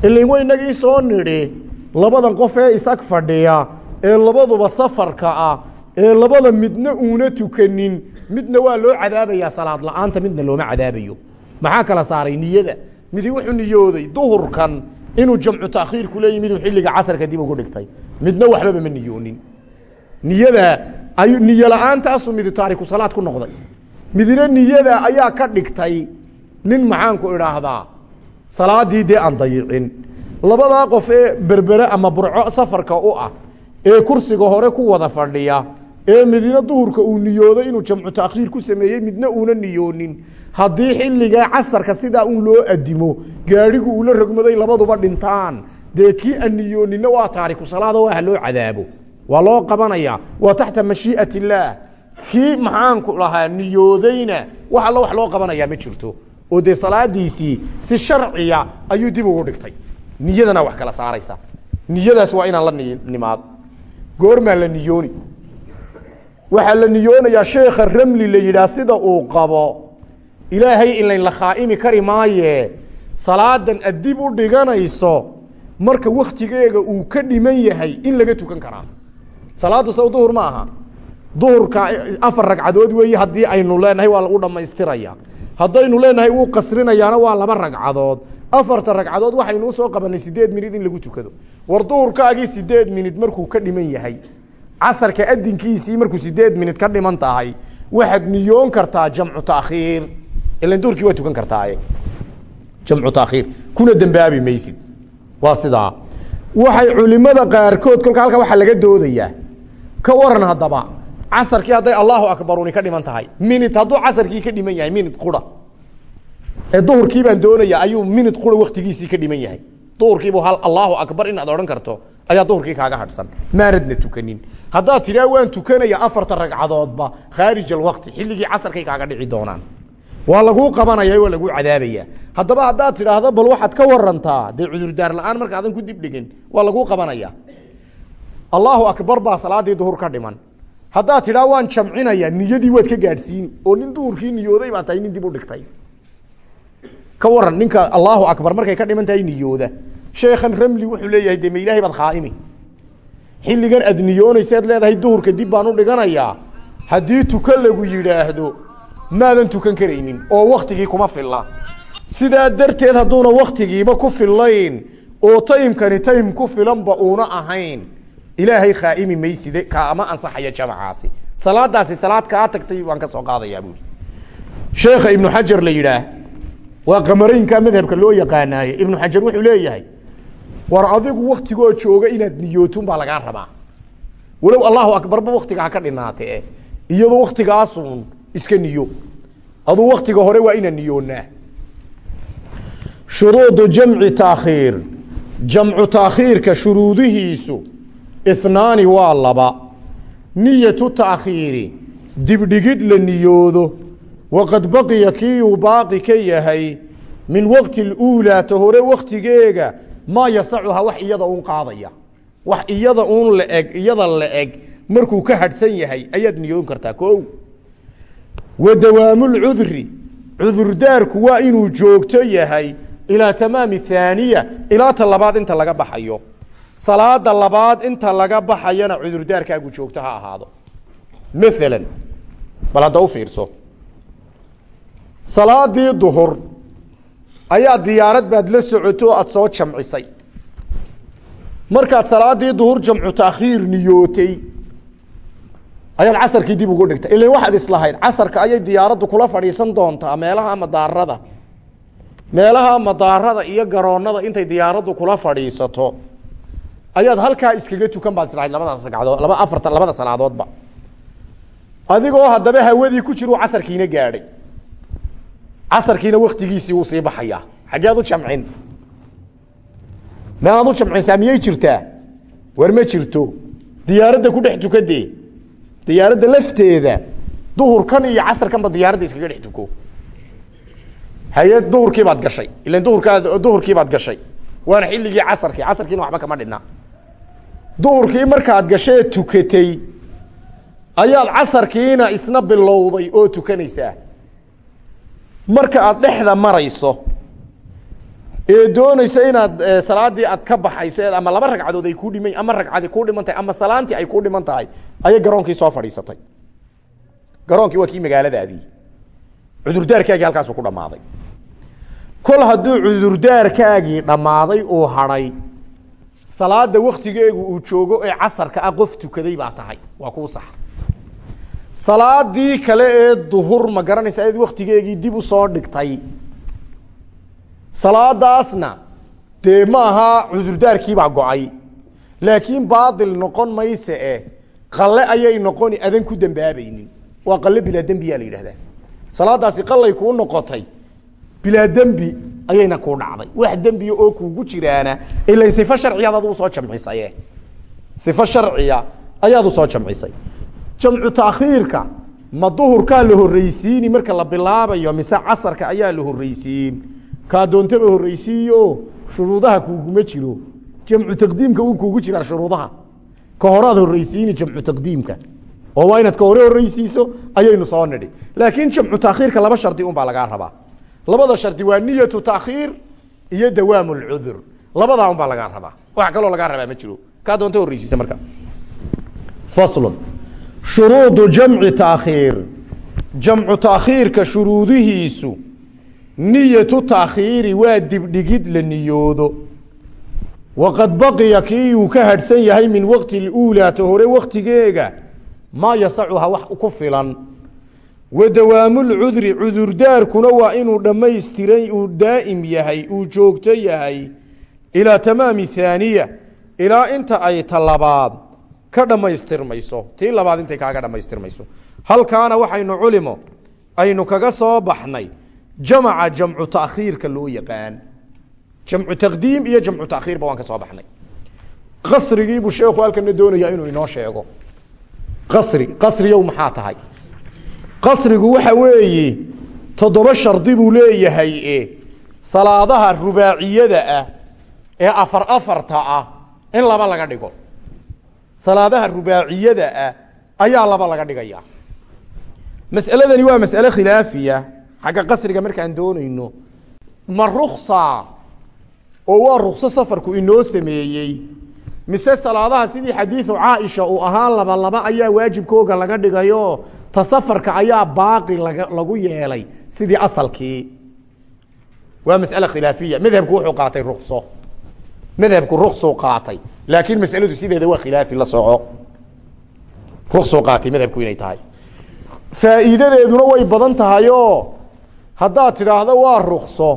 Ilain waynagii soo nidhi labadan qof ee isag fadhiya ee labaduba safarka ah ee labada midna uuna tukanin midna waa loo cadaabayaa salaad la'aanta midna looma cadaabayo. Maxaa kala saaray niyada? Midi wuxuu niyooday duhurkan inuu jamcu taakhiir ku leeyi miduu xilliga casarka dib ugu dhigtay. Midna waxbaba ma niyoonin. Niyada ayu niyo la'aantaasuu midi taariku salaad ku noqday. Midna niyada ayaa ka dhigtay nin maxaanku idhaahdaa salaadii dee aan dayicin. Labadaa qof ee berbere ama burco safarka u ah ee kursiga hore ku wada fadhiya ee midina duhurka uu niyoodo inuu jamcu taakhiir ku sameeyey midna uuna niyoonin. Haddii xilligaa casarka sidaa un loo adimo gaadhigu uula rogmaday labaduba dhintaan. Dee kii aan niyooninna waa taariku salaado waa ha loo cadaabo. Waa loo qabanaya waa taxta mashii'at illaah kii maxaanku lahaa niyoodayna wax allo wax loo qabanayaa ma jirto. Oo dee salaadiisii si sharciya ayuu dib ugu dhigtay. Niyadana wax kala saaraysa. Niyadaas waa inaan la nimaad. Goormaa la niyooni waxaa la niyoonayaa sheekha ramli la yidhaah sida uu qabo ilaahay ilayn la khaa'imi kari maaye salaadan ad dib u dhiganayso marka waktigeega uu ka dhiman yahay in laga tukan karaa. Salaaddu saw duhur ma aha. Duhurka afar ragcadood weeye haddii aynu leenahay waa lagu dhammaystiraya. Haddaynu leenahay wuu qasrinayaana waa laba ragcadood. Afarta ragcadood waxaynu u soo qabanay sideed minid in lagu tukado. War duhurkaagii sideed minid markuu ka dhiman yahay casarka adinkiisii markuu sideed minid ka dhiman tahay waxaad niyoon kartaa jamcu taakhiir ilan duhurkii waa tukan kartaaye. Jamcu taakhiir kuna dembaabi maysid. Waa sidaa. Waxay culimada qaarkood kolka halka waxaa laga doodayaa ka waran haddaba casarkii hadday allahu akbaruni ka dhiman tahay. Minid hadduu casarkii ka dhiman yahay minid qura. Ee duhurkii baan doonaya ayuu minid qura waktigiisii ka dhiman yahay. Duhurkiibu hal allahu akbar inaad odhan karto ayaa duhurkii kaaga hadhsan. Maanadna tukanin. Haddaad tidhaa waan tukanaya afarta ragcadoodba khaarij alwaqti xilligii casarkay kaaga dhici doonaan. Waa laguu qabanaya waa laguu cadaabaya. Haddaba haddaad tidhaahdo bal waxaad ka warantaa dee cudurdaar la'aan marka adan ku dib dhigin waa laguu qabanaya. Allahu akbar baa salaadii duhur ka dhiman. Haddaad tidhaa waan jamcinaya niyadii waad ka gaadhsiini. Oo nin duhurkii niyooday baa tahay nin dib u dhigtay. Ka waran ninka allahu akbar markay ka dhiman tahay niyooda sheekhan ramli wuxuu leeyahay de ma ilahay baad khaaimi xilligan aad niyoonaysaad leedahay duhurka dib baan u dhiganayaa haddii tuka lagu yidhaahdo maadan tukan karaynin oo waktigii kuma filla. Sidaa darteed hadduuna waktigiiba ku fillayn oo taymkani taym ku filanba uuna ahayn ilaahay khaaimi mayside kaama ansaxaya jamacaasi salaadaasi salaad kaa tagtay waan ka soo qaadayaa buui sheekha ibnu xajar la yidhaah waa qamaraynka madhabka loo yaqaanaaye. Ibnu xajar wuxuu leeyahay war adigu waktigoo jooga inaad niyootun baa lagaa rabaa. Walow allahu akbarba waktiga ha ka dhinaate iyadoo waktigaasun iska niyo. Aduu waktiga hore waa inaan niyoonaa shuruudu jamci taakhiir jamcu taakhiirka shuruudihiisu inaani waa laba. Niyatu taakhiiri dibdhigid la niyoodo. Waqad baqiya kiiyuu baaqi ka yahay min waqti اuulaa ta hore waktigeega maa yasacuhaa wax iyada un qaadaya. Wax iyada un laeg iyada la eg markuu ka hadhsan yahay ayaad niyoon kartaa ko wa dawaamulcudri cudurdaarku waa inuu joogto yahay ilaa tamaami haaniya ilaa ta labaad inta laga baxayo. Salaada labaad inta laga baxayana cudurdaarkaagu joogto ha ahaado. Maalan bal hadda u fiirso. Salaadii duhur ayaa diyaarad baad la socoto aada soo jamcisay. Markaad salaadii duhur jamcu taakhiir niyootay ayaad casarkii dib ugu dhigtay. Ilan waxaad islahayd casarka ayay diyaaraddu kula fadhiisan doontaa meelaha madaarada. Meelaha madaarada iyo garoonada intay diyaaraddu kula fadhiisato. Ayaad halkaa iskaga tukan baad islahayd labadaas ragcadood laba afarta labada salaadoodba. Adigoo haddaba hawadii ku jir uu casarkiina gaadhay casarkiina waktigiisii wuu sii baxayaa xaggead u jamcin. Meelaad u jamcinsaa miyay jirtaa war ma jirto. Diyaaradda ku dhex tukadee diyaaradda lafteeda. Duhurkan iyo casarkanba diyaaradda iskaga dhex tuko. Haye duhurkii baad gashay. Ilan duhurkaa duhurkii baad gashay. Waana xilligii casarkii. Casarkiina waxba kama dhinna duhurkii markaad gashee tukatay ayaad casarkiina isna bilowday oo tukanaysaa marka aad dhexda marayso ee doonayso inaad salaadii aad ka baxayso ama laba ragcadood ay ku dhiman ama ragcadi ku dhiman tahay ama salaantii ay ku dhiman tahay ayay garoonkii soo fadhiisatay. Garoonkii waa kii magaaladaadii. Cudurdaarkaagii halkaasu ku dhammaaday. Kol hadduu cudurdaarkaagii dhammaaday uu hadhay salaada waktigeegu uu joogo ee casarka ah qof tukaday baa tahay. Waa kuu sax salaadii kale ee duhur ma garanaysa ad waktigeegii dib u soo dhigtay. Salaadaasna dee ma aha cudurdaarkiibaa go'ay. Laakiin baail noqon mayse e qalle ayay noqoni adan ku dembaabaynin waa qalle bilaa dembiyaa la yidhahdaa salaadaasi qalay kuu noqotay bilaa dembi ayayna kuu dhacday. Wax dembiya oo kuugu jiraana ila sifo sharciya adaad u soo jamcisaye. Sifo sharciya ayaad u soo jamcisay jamcu taakhiirka ma duhurkaa la horreysiini marka la bilaabayo mise casarka ayaa la horreysiin kaa doontaba horreysiiyo shuruudaha kuuguma jiro. Jamcu taqdiimka uu kuugu jiraa shuruudaha. Ka horaad horreysiini jamcu taqdiimka. Oo waa inaad ka hore horreysiiso ayaynu soo nidhi. Laakiin jamcu taakhiirka laba shardi un baa lagaa rabaa. Labada shardi waa niyatu taakhiir iyo dawaam lcudur labadaa un baa lagaa rabaa. Wax kaloo lagaa rabaa ma jiro. Kaa doonta horreysiisa marka. Faslun shuruudu jamci taakhiir jamcu taakhiirka shuruudihiisu niyatu taakhiiri waa dibdhigid la niyoodo. Waqad baqiya kii uu ka hadhsan yahay min waqti اuulaa ta hore waktigeega maa yasacuha wax ku filan. Wa dawaamulcudri cudurdaarkuna waa inuu dhammaystiran uu daa'im yahay uu joogto yahay ilaa tamaami haaniya ilaa inta ay ta labaad ka dhammaystirmayso. Tii labaad intay kaaga dhammaystirmayso. Halkaana waxaynu culimo aynu kaga soo baxnay jamaca jamcu taakhiirka loo yaqaan. Jamcu taqdiim iyo jamcu taakhiirba waan ka soo baxnay. Qasrigiibuu sheekhu halkana doonaya inuu inoo sheego. Qasri qasriyow maxaa tahay? Qasrigu waxa weeye toddoba shardi buu leeyahay salaadaha rubaaciyada ah ee afar afarta ah in laba laga dhigo salaadaha rubaaciyada ah ayaa laba laga dhigaya mas'aladani waa mas'ale khilaafiya. Xagga qasriga markaan doonayno ma ruksa oo waa rukso safarku inoo sameeyey? Mise salaadaha sidii xadiidu caaisha uu ahaa laba laba ayaa waajibkooga laga dhigayo? Ta safarka ayaa baaqi lagu yeelay sidii asalkii. Waa mas'ale khilaafiya. Madhabku wuxuu qaatay rukso madhabku ruksuu qaatay laakiin masaladu sideeda waa khilaafi la soco ruksuu qaatay madhabku inay tahay. Faa'iidadeeduna way badan tahayoo haddaad tidhaahdo waa rukso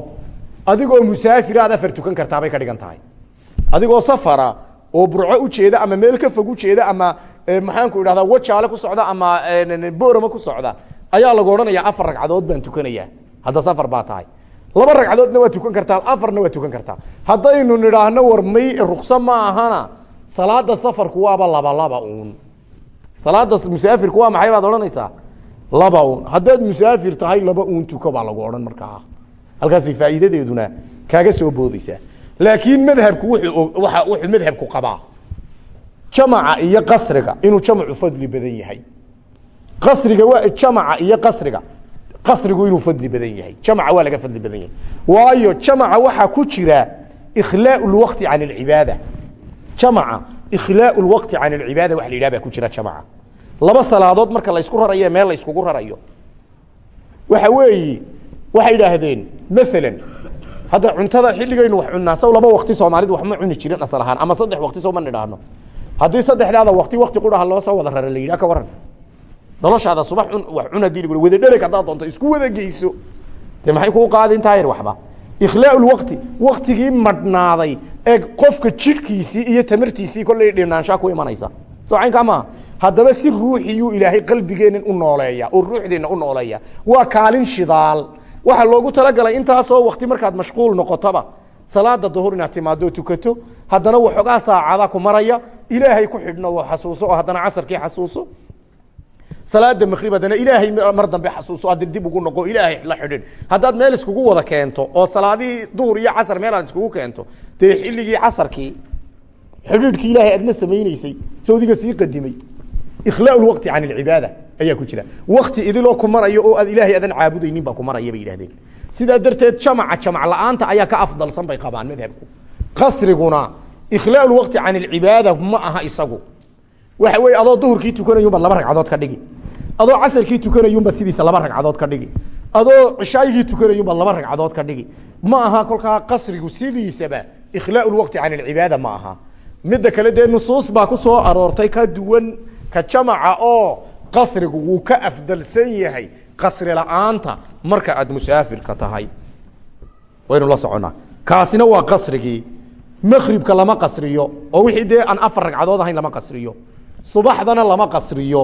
adigoo musaafira aad afar tukan kartaa bay ka dhigan tahay. Adigoo safara oo burco ujeeda ama meel ka fog ujeeda ama maxaanku idhahdaa wajaale ku socda ama borama ku socda ayaa lagu odhanaya afar ragcadood baan tukanaya hadda safar baa tahay laba ragcadoodna waa tukan kartaa afarna waa tukan kartaa. Haddaynu nidhaahno war may rukso ma ahana salaada safarku waaba laba laba uun. Salaada musaafirku waa maxay baad odhanaysaa? Laba uun. Haddaad musaafir tahay laba uun tuko baa lagu odhan markaa. Halkaasay faa'iidadeeduna kaaga soo boodeysaa laakiin madhabku wuxuu madhabku qabaa. Jamaca iyo qasriga inuu jamacu fadli badan yahay. Qasriga waa jamaca iyo qasriga qasrigu inuu fadli badan yahay jamaca waa laga fadli badan yahay. Waayo jamaca waxaa ku jira ikhlaau lwaqti can alcibaada. Jamaca ikhlaau lwaqti can alcibaada waxa la yidhaha baa ku jira jamaca. Laba salaadood marka laysku rarayo meel la yskugu rarayo. Waxa weeyi waxay idhaahdeen maalan hadda cuntada xilligaynu wax cunnaa saw laba wakti soomaalidu wax ma cuni jirin asal ahaan ama saddex wakti soo ma nidhaahno. Haddii saddexdaada wakti wakti qudhaha loo soo wada rara la yidhaha ka waran noloshaada subax wax cun haddii lagu wada dhereg haddaad doonto isku wada geyso. Dee maxay kuu qaadi intaa yar waxba ikhlaau lwaqti waktigii madhnaaday ee qofka jidhkiisii iyo tamartiisii kollay dhinaanshaa ku imanaysa. Soo caynkaa maaha haddaba si ruuxiyuu ilaahay qalbigeennan u nooleeya oo ruuxdeenna u nooleeya. Waa kaalin shidaal. Waxaa loogu talagalay intaasoo wakti markaad mashquul noqotaba salaada duhur inaad timaado tukato haddana waxoogaa saacada ku maraya ilaahay ku xidhno xasuuso oo haddana casarkii xasuuso salaada makrib haddana ilaahay mar dambe xasuuso hadda dib ugu noqo ilaahay la xidhin. Haddaad meel iskugu wada keento oo salaadihii duhur iyo casar meel aad iskugu keento dee xilligii casarkii xidhiidhkii ilaahay aad la samayneysay sawdiga sii qadimay. Ikhlaa lwaqti can alcibaada ayaa ku jira. Wakti idiloo ku marayo oo aad ilaahay adan caabudaynin baa ku maraya bay yidhahdeen sidaa darteed jamaca jamac la'aanta ayaa ka afdalsan bay qabaan madhabku. Qasriguna ikhlaa lwaqti can alcibaada ma aha isagu waxa weeye adoo duhurkii tukanayunbaad laba ragcadood ka dhigi. Adoo casarkii tukanayunbaad sidiisa laba ragcadood ka dhigi. Adoo cishaayigii tukanayunbaad laba ragcadood ka dhigi. Ma aha kolkaa qasrigu sidiisaba ikhlaa lwaqti can alcibaada ma aha. Midda kale dee nusuus baa ku soo aroortay ka duwan ka jamaca oo qasrigu wuu ka afdalsan yahay qasri la'aanta marka aad musaafirka tahay. Waynu la soconnaa kaasina waa qasrigii. Makribka lama qasriyo oo wixii dee aan afar ragcadood ahayn lama qasriyo subaxdana lama qasriyo.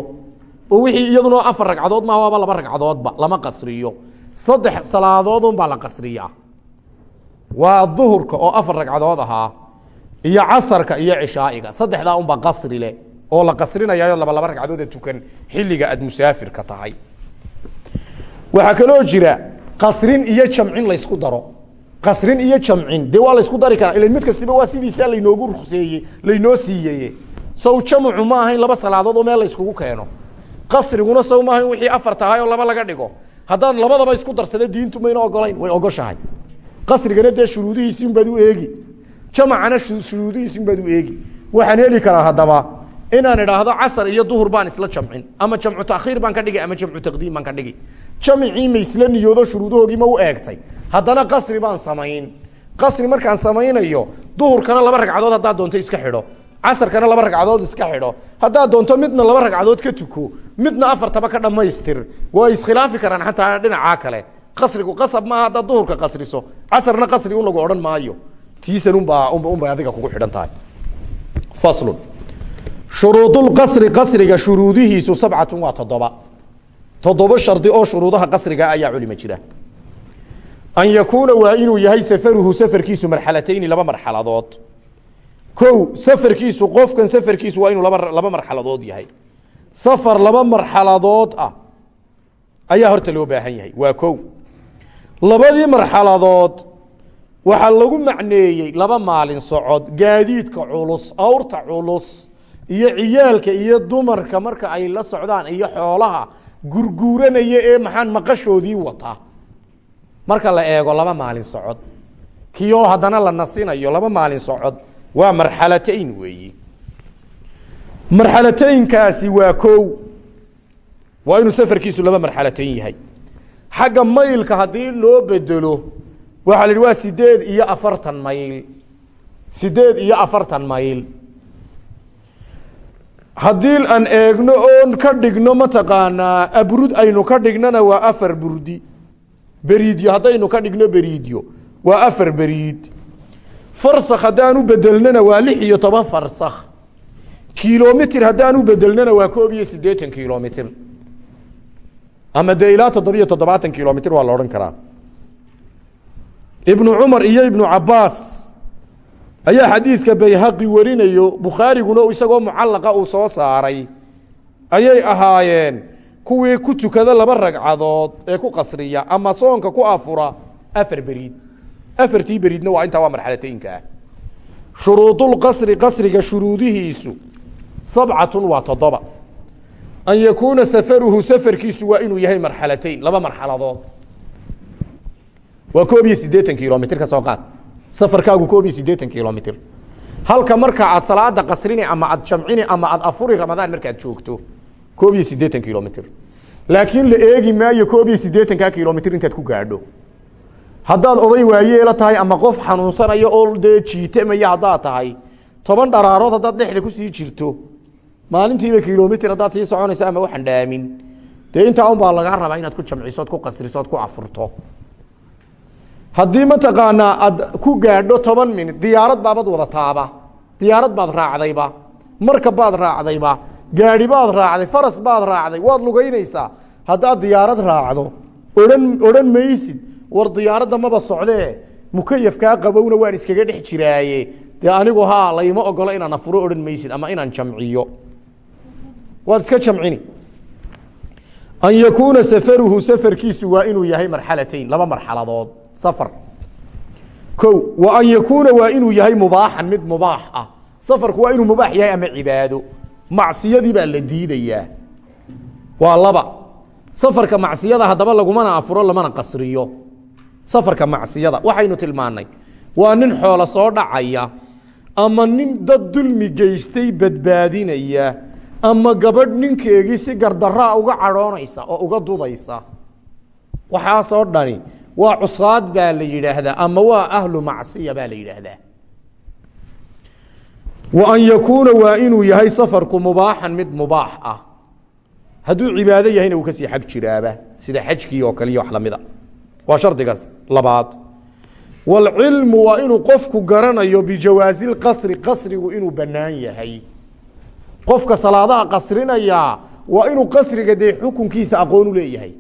Oo wixii iyaduna afar ragcadood ma waaba laba ragcadoodba lama qasriyo. Saddex salaadoodunbaa la qasriyaa. Waa duhurka oo afar ragcadood ahaa iyo casarka iyo cishaa'iga. Saddexdaa unbaa qasri leh oo la qasrinayayo laba laba ragcadooda tukan xilliga aad musaafirka tahay. Waxaa kaloo jira qasrin iyo jamcin laysku daro. Qasrin iyo jamcin dee waa laysku dari karaa? Ila mid kastiba waa sidiisaa laynoogu rukseeyey laynoo siiyeye sow jamcu ma ahayn laba salaadood oo meel layskugu keeno. Qasriguna sow ma ahayn wixii afar tahay oo laba laga dhigo. Haddaan labadaba isku darsada diintu mayna ogolayn way ogoshahay. Qasrigana dee shuruudihiisi unbaad u eegi. Jamacana shuruudihiisi unbaad u eegi. Waxaan heli karaa haddaba inaan idhaahdo casar iyo duhur baan isla jamcin ama jamcu takhiir baan ka dhigi ama jamcu taqdiim baan ka dhigi jamcii ma isla niyoodo shuruudahoogii ma u eegtay. Haddana qasri baan samayn. Qasri markaan samaynayo duhurkana laba ragcadood haddaad doonto iska xidho casarkana laba ragcadood iska xidho. Haddaad doonto midna laba ragcadood ka tuko midna afartaba ka dhammaystir. Way iskhilaafi karaan xataa dhinacaa kale. Qasrigu qasab maaha haddaad duhurka qasriso. Casarna qasri un lagu odhan maayo. Tiisan unbaa unbay adiga kugu xidhan tahay. Faslun. Shuruudulqasri qasriga shuruudihiisu sabcatun waa toddoba. Toddoba shardi oo shuruudaha qasriga ayaa culima jira. An yakuuna waa inuu yahay safaruhu safarkiisu marxalatayni laba marxaladood kow safarkiisu qofkan safarkiisu waa inuu laba marxaladood yahay. Safar laba marxaladood ah ayaa horta loo baahan yahay. Waa kow. Labadii marxaladood waxaa lagu macneeyey laba maalin socod gaadiidka culus awrta culus iyo ciyaalka iyo dumarka marka ay la socdaan iyo xoolaha gurguuranaya ee maxaan maqashoodii wata marka la eego laba maalin socod kioo haddana la nasinayo laba maalin socod waa marxalatayn weeyi. Marxalataynkaasi waa kow. Waa inuu safarkiisu laba marxalatayn yahay. Xagga maylka haddii loo bedelo waxaa la yidhi waa sideed iyo afartan mayl. Sideed iyo afartan mayl. Haddii aan eegno oon ka dhigno mataqaanaa abrud aynu ka dhignona waa afar burdi. Beriidyo haddaynu ka dhigno beriidyo waa afar beriid farsak haddaan u bedelnona waa lix iyo toban farsak kilomitr haddaan u bedelnona waa koob iyo siddeetan kilomitr ama dee ilaa toddobiyo toddobaatan kilomitr waa la odhan karaa. Ibnu cumar iyo ibnu cabaas ayaa xadiidka bayhaqi warinayo bukhaariguna isagoo mucallaqa uu soo saaray. Ayay ahaayeen kuwii ku tukada laba ragcadood ee ku qasriya ama soonka ku afura afar beriid afartii beriidna waa intaa waa marxalataynka ah. Shuruudulqasri qasriga shuruudihiisu sabcatun waa toddoba. An yakuuna safaruhu safarkiisu waa inuu yahay marxalatayn laba marxaladood. Waa koob iyo siddeetan ka soo qaad. Safarkaagu koob iyo siddeetan halka marka aad salaada qasrini ama aad jamcini ama aad afuri ramadaan markaad joogto koob iyo siddeetan laakiin la eegi maayo koob iyo siddeetanka kilomitr intaad ku gaadho haddaad oday waayeela tahay ama qof xanuunsanayo oo dee jiitamaya haddaad tahay toban dharaarood haddaad dhexda ku sii jirto maalintiiba kilomitr haddaad sii soconayso ama waxaan dhaamin dee intaa un baa lagaa rabaa inaad ku jamcisood ku qasrisood ku afurto. Haddii mataqaanaa aad ku gaadho toban minut diyaarad baabad wada taaba diyaarad baad raacdayba markab baad raacdayba gaadhi baad raacday faras baad raacday waad lugaynaysaa. Haddaad diyaarad raacdo odhan odhan maysid war diyaaradda maba socdee mukayafkaa qabowna waan iskaga dhex jiraaye. Dee anigu haa layma ogolo inaan afuro odhan maysid ama inaan jamciyo. Waad iska jamcini. An yakuuna safaruhu safarkiisu waa inuu yahay marxalatayn laba marxaladood. Safar. Ko wa an yakuuna waa inuu yahay mubaaxan mid mubaax ah. Safarku waa inuu mubaax yahay ama cibaado? Macsiyadii baa la diidayaa. Waa laba. Safarka macsiyada haddaba lagumana afuro lamana qasriyo safarka macsiyada waxaynu tilmaanay waa nin xoolo soo dhacaya ama nin dad dulmi geystay badbaadinaya ama gabadh ninkeegii si gardaraa uga cadhoonaysa oo uga dudaysa. Waxaasoo dhani waa cusaad baa la yidhaahdaa ama waa ahlu macsiya baa la yidhaahdaa. Wa an yakuuna waa inuu yahay safarku mubaaxan mid mubaax ah. Hadduu cibaado yahayna uu ka sii xag jiraaba sida xajkii oo kale iyo wax lamida waa shardigaas. Labaad waalcilmu waa inuu qofku garanayo bijawaazi lqasri qasrigu inuu bannaan yahay. Qofka salaadaha qasrinayaa waa inuu qasriga dee xukunkiisa aqoon u leeyahay.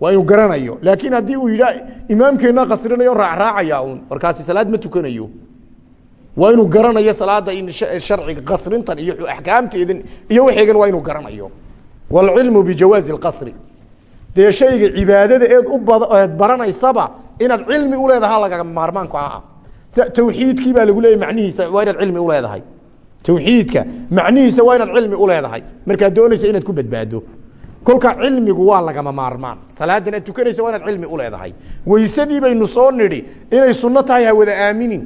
Waa inuu garanayo. Laakiin haddii uu yidha imaamkeenna qasrinayo raacraacaya un markaasi salaad ma tukanayo. Waa inuu garanayo salaada sharciga qasrintan iyo axkaamteedan iyo waxeegan waa inuu garanayo. Waalcilmu bijawaazi lqasri dee shayga cibaadada eed u bad eed baranaysaba inaad cilmi uleedaha lagaga maarmaanku ah tawxiidkii baa lagu leeyay macnihiisa waa inaad cilmi uleedahay tawxiidka macnihiisa waa inaad cilmi uleedahay markaad doonaysa inaad ku badbaado. Kolka cilmigu waa lagama maarmaan. Salaadan aad tukanaysa waa inaad cilmi uleedahay weysadii baynu soo nidhi inay sunno tahay ha wada aaminin.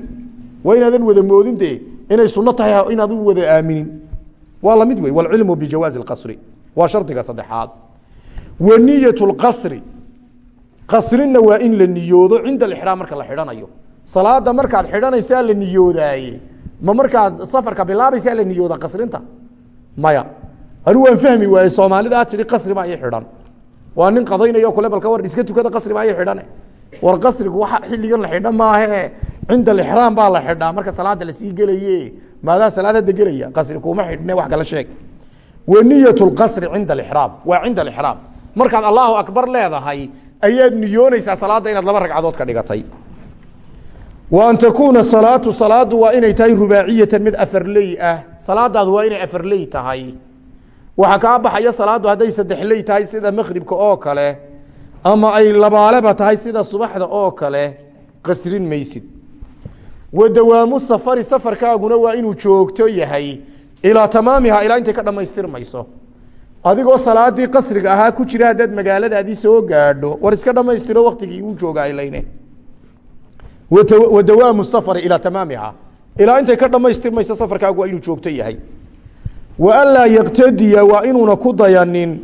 Waa inaadan wada moodin dee inay sunno tahay inaad u wada aaminin. Waa la mid wey waalcilmu bijawaazi lqasri waa shardiga saddexaad wa niyat lqasri qasrina waa in la niyoodo cinda alixraam marka la xidhanayo. Salaada markaad xidhanaysaa la niyoodaaye ma markaad safarka bilaabaysaa la niyooda qasrinta? Maya. Anigu waan fahmi waaye soomaalida aad tidhi qasri baa ii xidhan. Waa nin qadaynayo kule balka war iska tukada qasri baa ii xidhane. War qasrigu waxa xilligan la xidhan maahe. Cinda alixraam baa la xidhaa marka salaada la sii gelaye maadaa salaad gelaya qasri kuma xidhne wax kala sheeg. Wa niyat lqasri cinda alixraam waa cinda alixraam markaad allahu akbar leedahay ayaad niyoonaysaa salaadda inaad laba ragcadood ka dhigatay. Wa an takuuna salaatu salaadu waa inay tahay rubaaciyatan mid afarley ah. Salaadaadu waa inay afarley tahay. Waxaa kaa baxaya salaadu hadday saddexley tahay sida maqribka oo kale ama ay labaaleba tahay sida subaxda oo kale qasrin maysid. Wa dawaamu safari safarkaaguna waa inuu joogto yahay ilaa tamaamiha ilaa intay ka dhammaystirmayso adigoo salaadii qasriga ahaa ku jira haddaad magaaladaadii soo gaadho war iska dhammaystiro waktigii uu jooga aylayne wa dawaamu safari ilaa tamaamiha. Ilaa intay ka dhammaystirmayso safarkaagu waa inuu joogto yahay. Wa anlaa yaqtadiya waa inuuna ku dayanin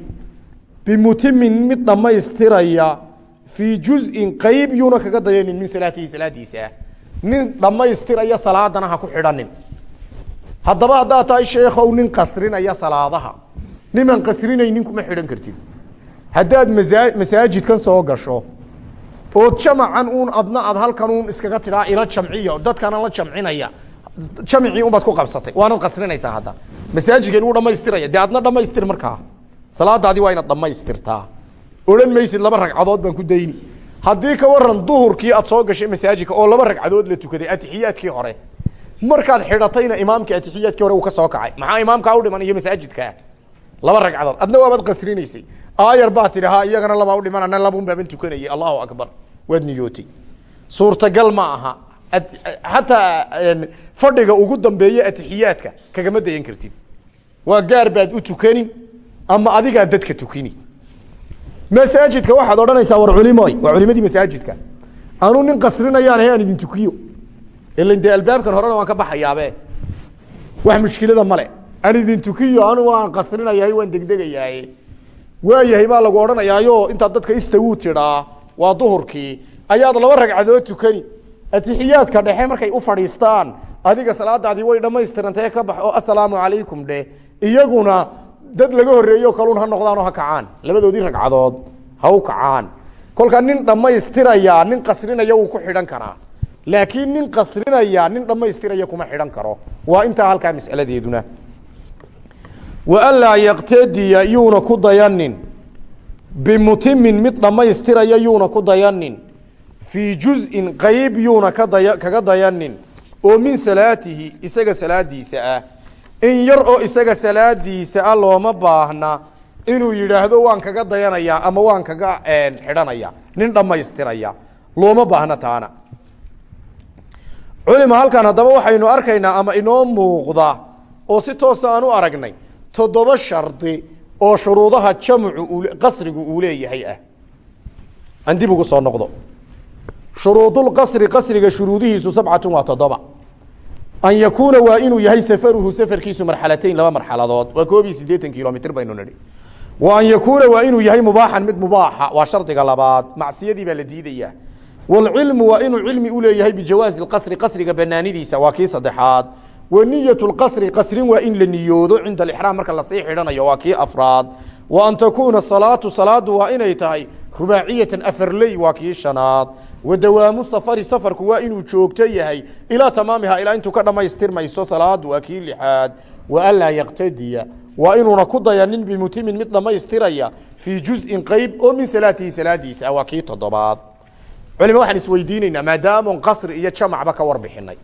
bimutimin mid dhammaystiraya fii juzin qeyb yuuna kaga dayanin min salaatihi salaadiisa. Nin dhammaystiraya salaadana ha ku xidhanin. Haddaba haddaad tahay sheekhow nin qasrinaya salaadaha niman qasrinaynin kuma xidhan kartid. Haddaad masaa masaajidkan soo gasho ood jamacan uun adna aad halkan uun iskaga tidhaa ila jamciyo dadkana la jamcinaya jamcii unbaad ku qabsatay. Waanad qasrinaysaa hadda. Masaajidkan wuu dhamaystiraya. Dee adna dhamaystir markaa. Salaadaadii waa inaad dhamaystirtaa. Odhan maysid laba ragcadood baan ku dayni. Haddii ka waran duhurkii aad soo gashay masaajidka oo laba ragcadood la tukaday atixiyaadkii hore markaad xidhatayna imaamkii atixiyaadkii hore uu ka soo kacay. Maxaa imaamkaa u dhiman iyo masaajidkaa laba ragcadood. Adna waabaad qasrinaysay. Aayar baa tidhi iyagana labaa u dhiman ana labun baaban tukanayay. Allahu akbar. Waad niyootay suurtagal ma aha. Xataa fadhiga ugu dambeeye atixiyaadka kagama dayan kartid. Waa gaar baad u tukanin ama adigaa dadka tukini. Masaajidka waxaad odhanaysaa war culimoy waa culimadii masaajidka. Anuu nin qasrinayaan he idin tukiyo. Ilan albaabkan horena waan ka baxayaabe wax mushkilada male aan idin tukiyo anu waan qasrinayahay waan degdegayaaye waayahay baa lagu odhanayaayo intaad dadka istawu tidhaa waa duhurkii ayaad laba ragcadood tukani. Atixiyaadka dhexe markay u fadhiistaan adiga salaadaadii way dhammaystirantee ka bax oo assalaamu calaykum dheh iyaguna dad laga horreeyo kalun ha noqdaan oo ha kacaan. Labadoodii ragcadood ha u kacaan. Kolkaa nin dhammaystiraya nin qasrinaya wuu ku xidhan karaa. Laakiin nin qasrinaya nin dhammaystiraya kuma xidhan karo. Waa intaa halkaa mas'aladeeduna wa anlaa yaqtadiya yuuna ku dayanin bimutimin mid dhammaystiraya yuuna ku dayanin fii juzin qeyb yuuna kaga dayanin oo min salaatihi isaga salaadiisa ah. In yar oo isaga salaadiisa ah looma baahna inuu yidhaahdo waan kaga dayanaya ama waan kaga xidhanaya nin dhammaystiraya looma baahna taana. Culima halkan haddaba waxaynu arkaynaa ama inoo muuqda oo si toosa aan u aragnay toddoba shardi oo shuruudaha jamcu qasrigu uu leeyahay ah. Aan dib ugu soo noqdo. Shuruudulqasri qasriga shuruudihiisu sabcatun waa toddoba. An yakuuna waa inuu yahay safaruhu safarkiisu marxalatayn laba marxaladood. Waa koob iyo siddeetan kilomitr baynu nidhi. Wa an yakuuna waa inuu yahay mubaaxan mid mubaaxa. Waa shardiga labaad. Macsiyadii baa la diidaya waalcilmu waa inuu cilmi uleeyahay bijawaazi lqasri qasriga banaanidiisa. Waa kii saddexaad wa niyat lqasri qasrin waa in la niyoodo cinda alixraam marka la sii xidhanayo waa kii afraad. Wa an takuuna salaatu salaadu waa inay tahay rubaaciyatan afarley waa kii shanaad. Wa dawaamu safari safarku waa inuu joogto yahay ilaa tamaamiha ilaa intuu ka dhammaystirmayso salaadu waa kii lixaad. Wa anlaa yaqtadiya waa inuuna ku dayanin bimutimin mid dhammaystiraya fii juzin qeyb oo min salaatihi salaadiisa waa kii toddobaad. Culima waxaan isweydiinaynaa maadaamun qasri iyo jamacba ka warbixinay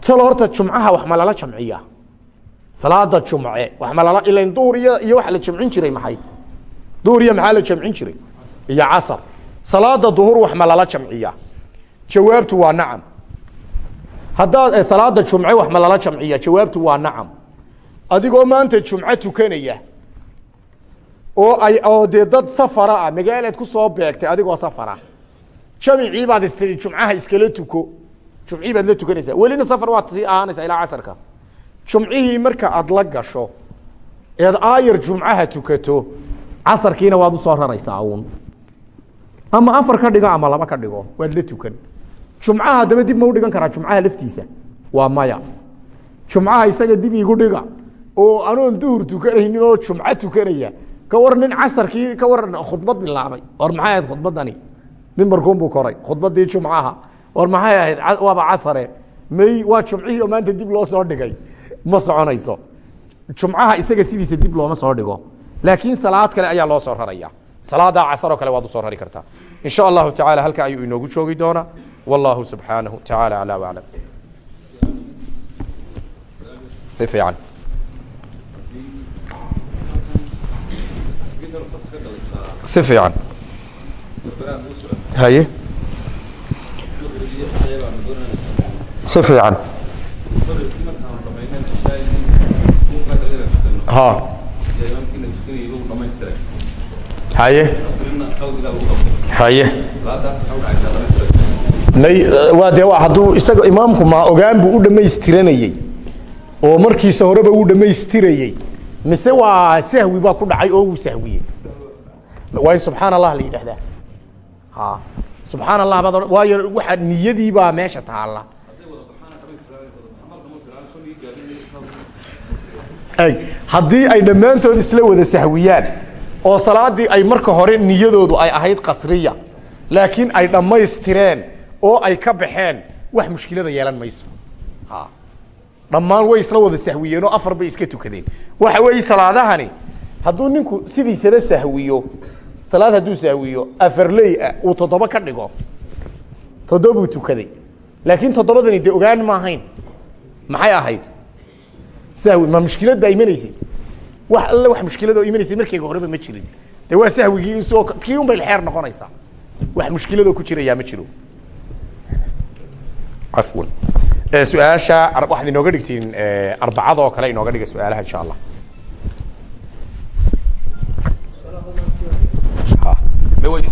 talo horta jumcaha wax ma lala jamciya salaada jumce wax ma lala ilan duhur iyo waxa la jamcin jiray maxay? Duhur iyo maxaa la jamcin jiray? Iyo casar. Salaada duhur wax ma lala jamciya jawaabtu waa nacam. Haddaad salaada jumce wax ma lala jamciya jawaabtu waa nacam. Adigoo maanta jumco tukanaya oo ay oo dee dad safara ah magaalaad ku soo beegtay adigoo safara jamicii baad istiri jumcaha iskala tuko jumcii baad la tukanaysaa. Welina safar waad sii ahaanaysaa ilaa casarka. Jumcihii marka aad la gasho eed aayar jumcaha tukato casarkiina waad u soo raraysaa uun ama afar ka dhigo ama laba ka dhigo waad la tukan. Jumcaha haddaba dib ma u dhigan karaa jumcaha laftiisa. Waa maya. Jumcaha isaga dib igu dhiga. Oo anoon duhur tukanaynin oo jumco tukanaya ka war nin casarkii ka waran khudbad bilaabay. War maxay ahayd khudbadani mimbarkuun buu koray. Khudbadii jumcaha war maxay ahayd? Waaba casare. May waa jumcihii oo maanta dib loo soo dhigay. Ma soconayso. Jumcaha isaga sidiisa dib looma soo dhigo. Laakiin salaad kale ayaa loo soo raraya. Salaada casar oo kale waad u soo rari kartaa in sha allahu tacala halka ayuu inoogu joogi doonaa. Wallahu subxaanahu tacaala aclaa waclam si fiican. Si fiican. Haye si fiican. Ha. Haye. Haye. Waa dee hadduu isaga imaamku ma ogaan buu u dhamaystiranayey oo markiisa horeba uu dhamaystirayey mise waa sahwi baa ku dhacay oo uu sahwiyey. Waa in subxaan allah la yidhahdaa ha subxaan allah baad waayo waxa niyadii baa meesha taalla. Haddii ay dhammaantood isla wada sahwiyaan oo salaadii ay marka hore niyadoodu ay ahayd qasriya laakiin ay dhammaystireen oo ay ka baxeen wax mushkilada yeelan mayso. Dhammaan way isla wada sahwiyeen oo afar bay iska tukadeen. Waxa weeye salaadahani hadduu ninku sidiisaba sahwiyo salaad hadduu sahwiyo afarley ah uu toddoba ka dhigo toddobuu tukaday. Laakiin toddobadani dee ogaan ma ahayn. Maxay ahayd? Sahwi ma mushkilad baa imanaysid wax alle wax mushkiladoo imanaysa markeyga horeba ma jirin. De waa sahwigii isoo kii un bay xeer noqonaysaa wax mushkiladoo ku jirayaa ma jiro. Afwan su'aasha waxaad inooga dhigtiin arbacada oo kale inooga dhiga su'aalaha insha allah meu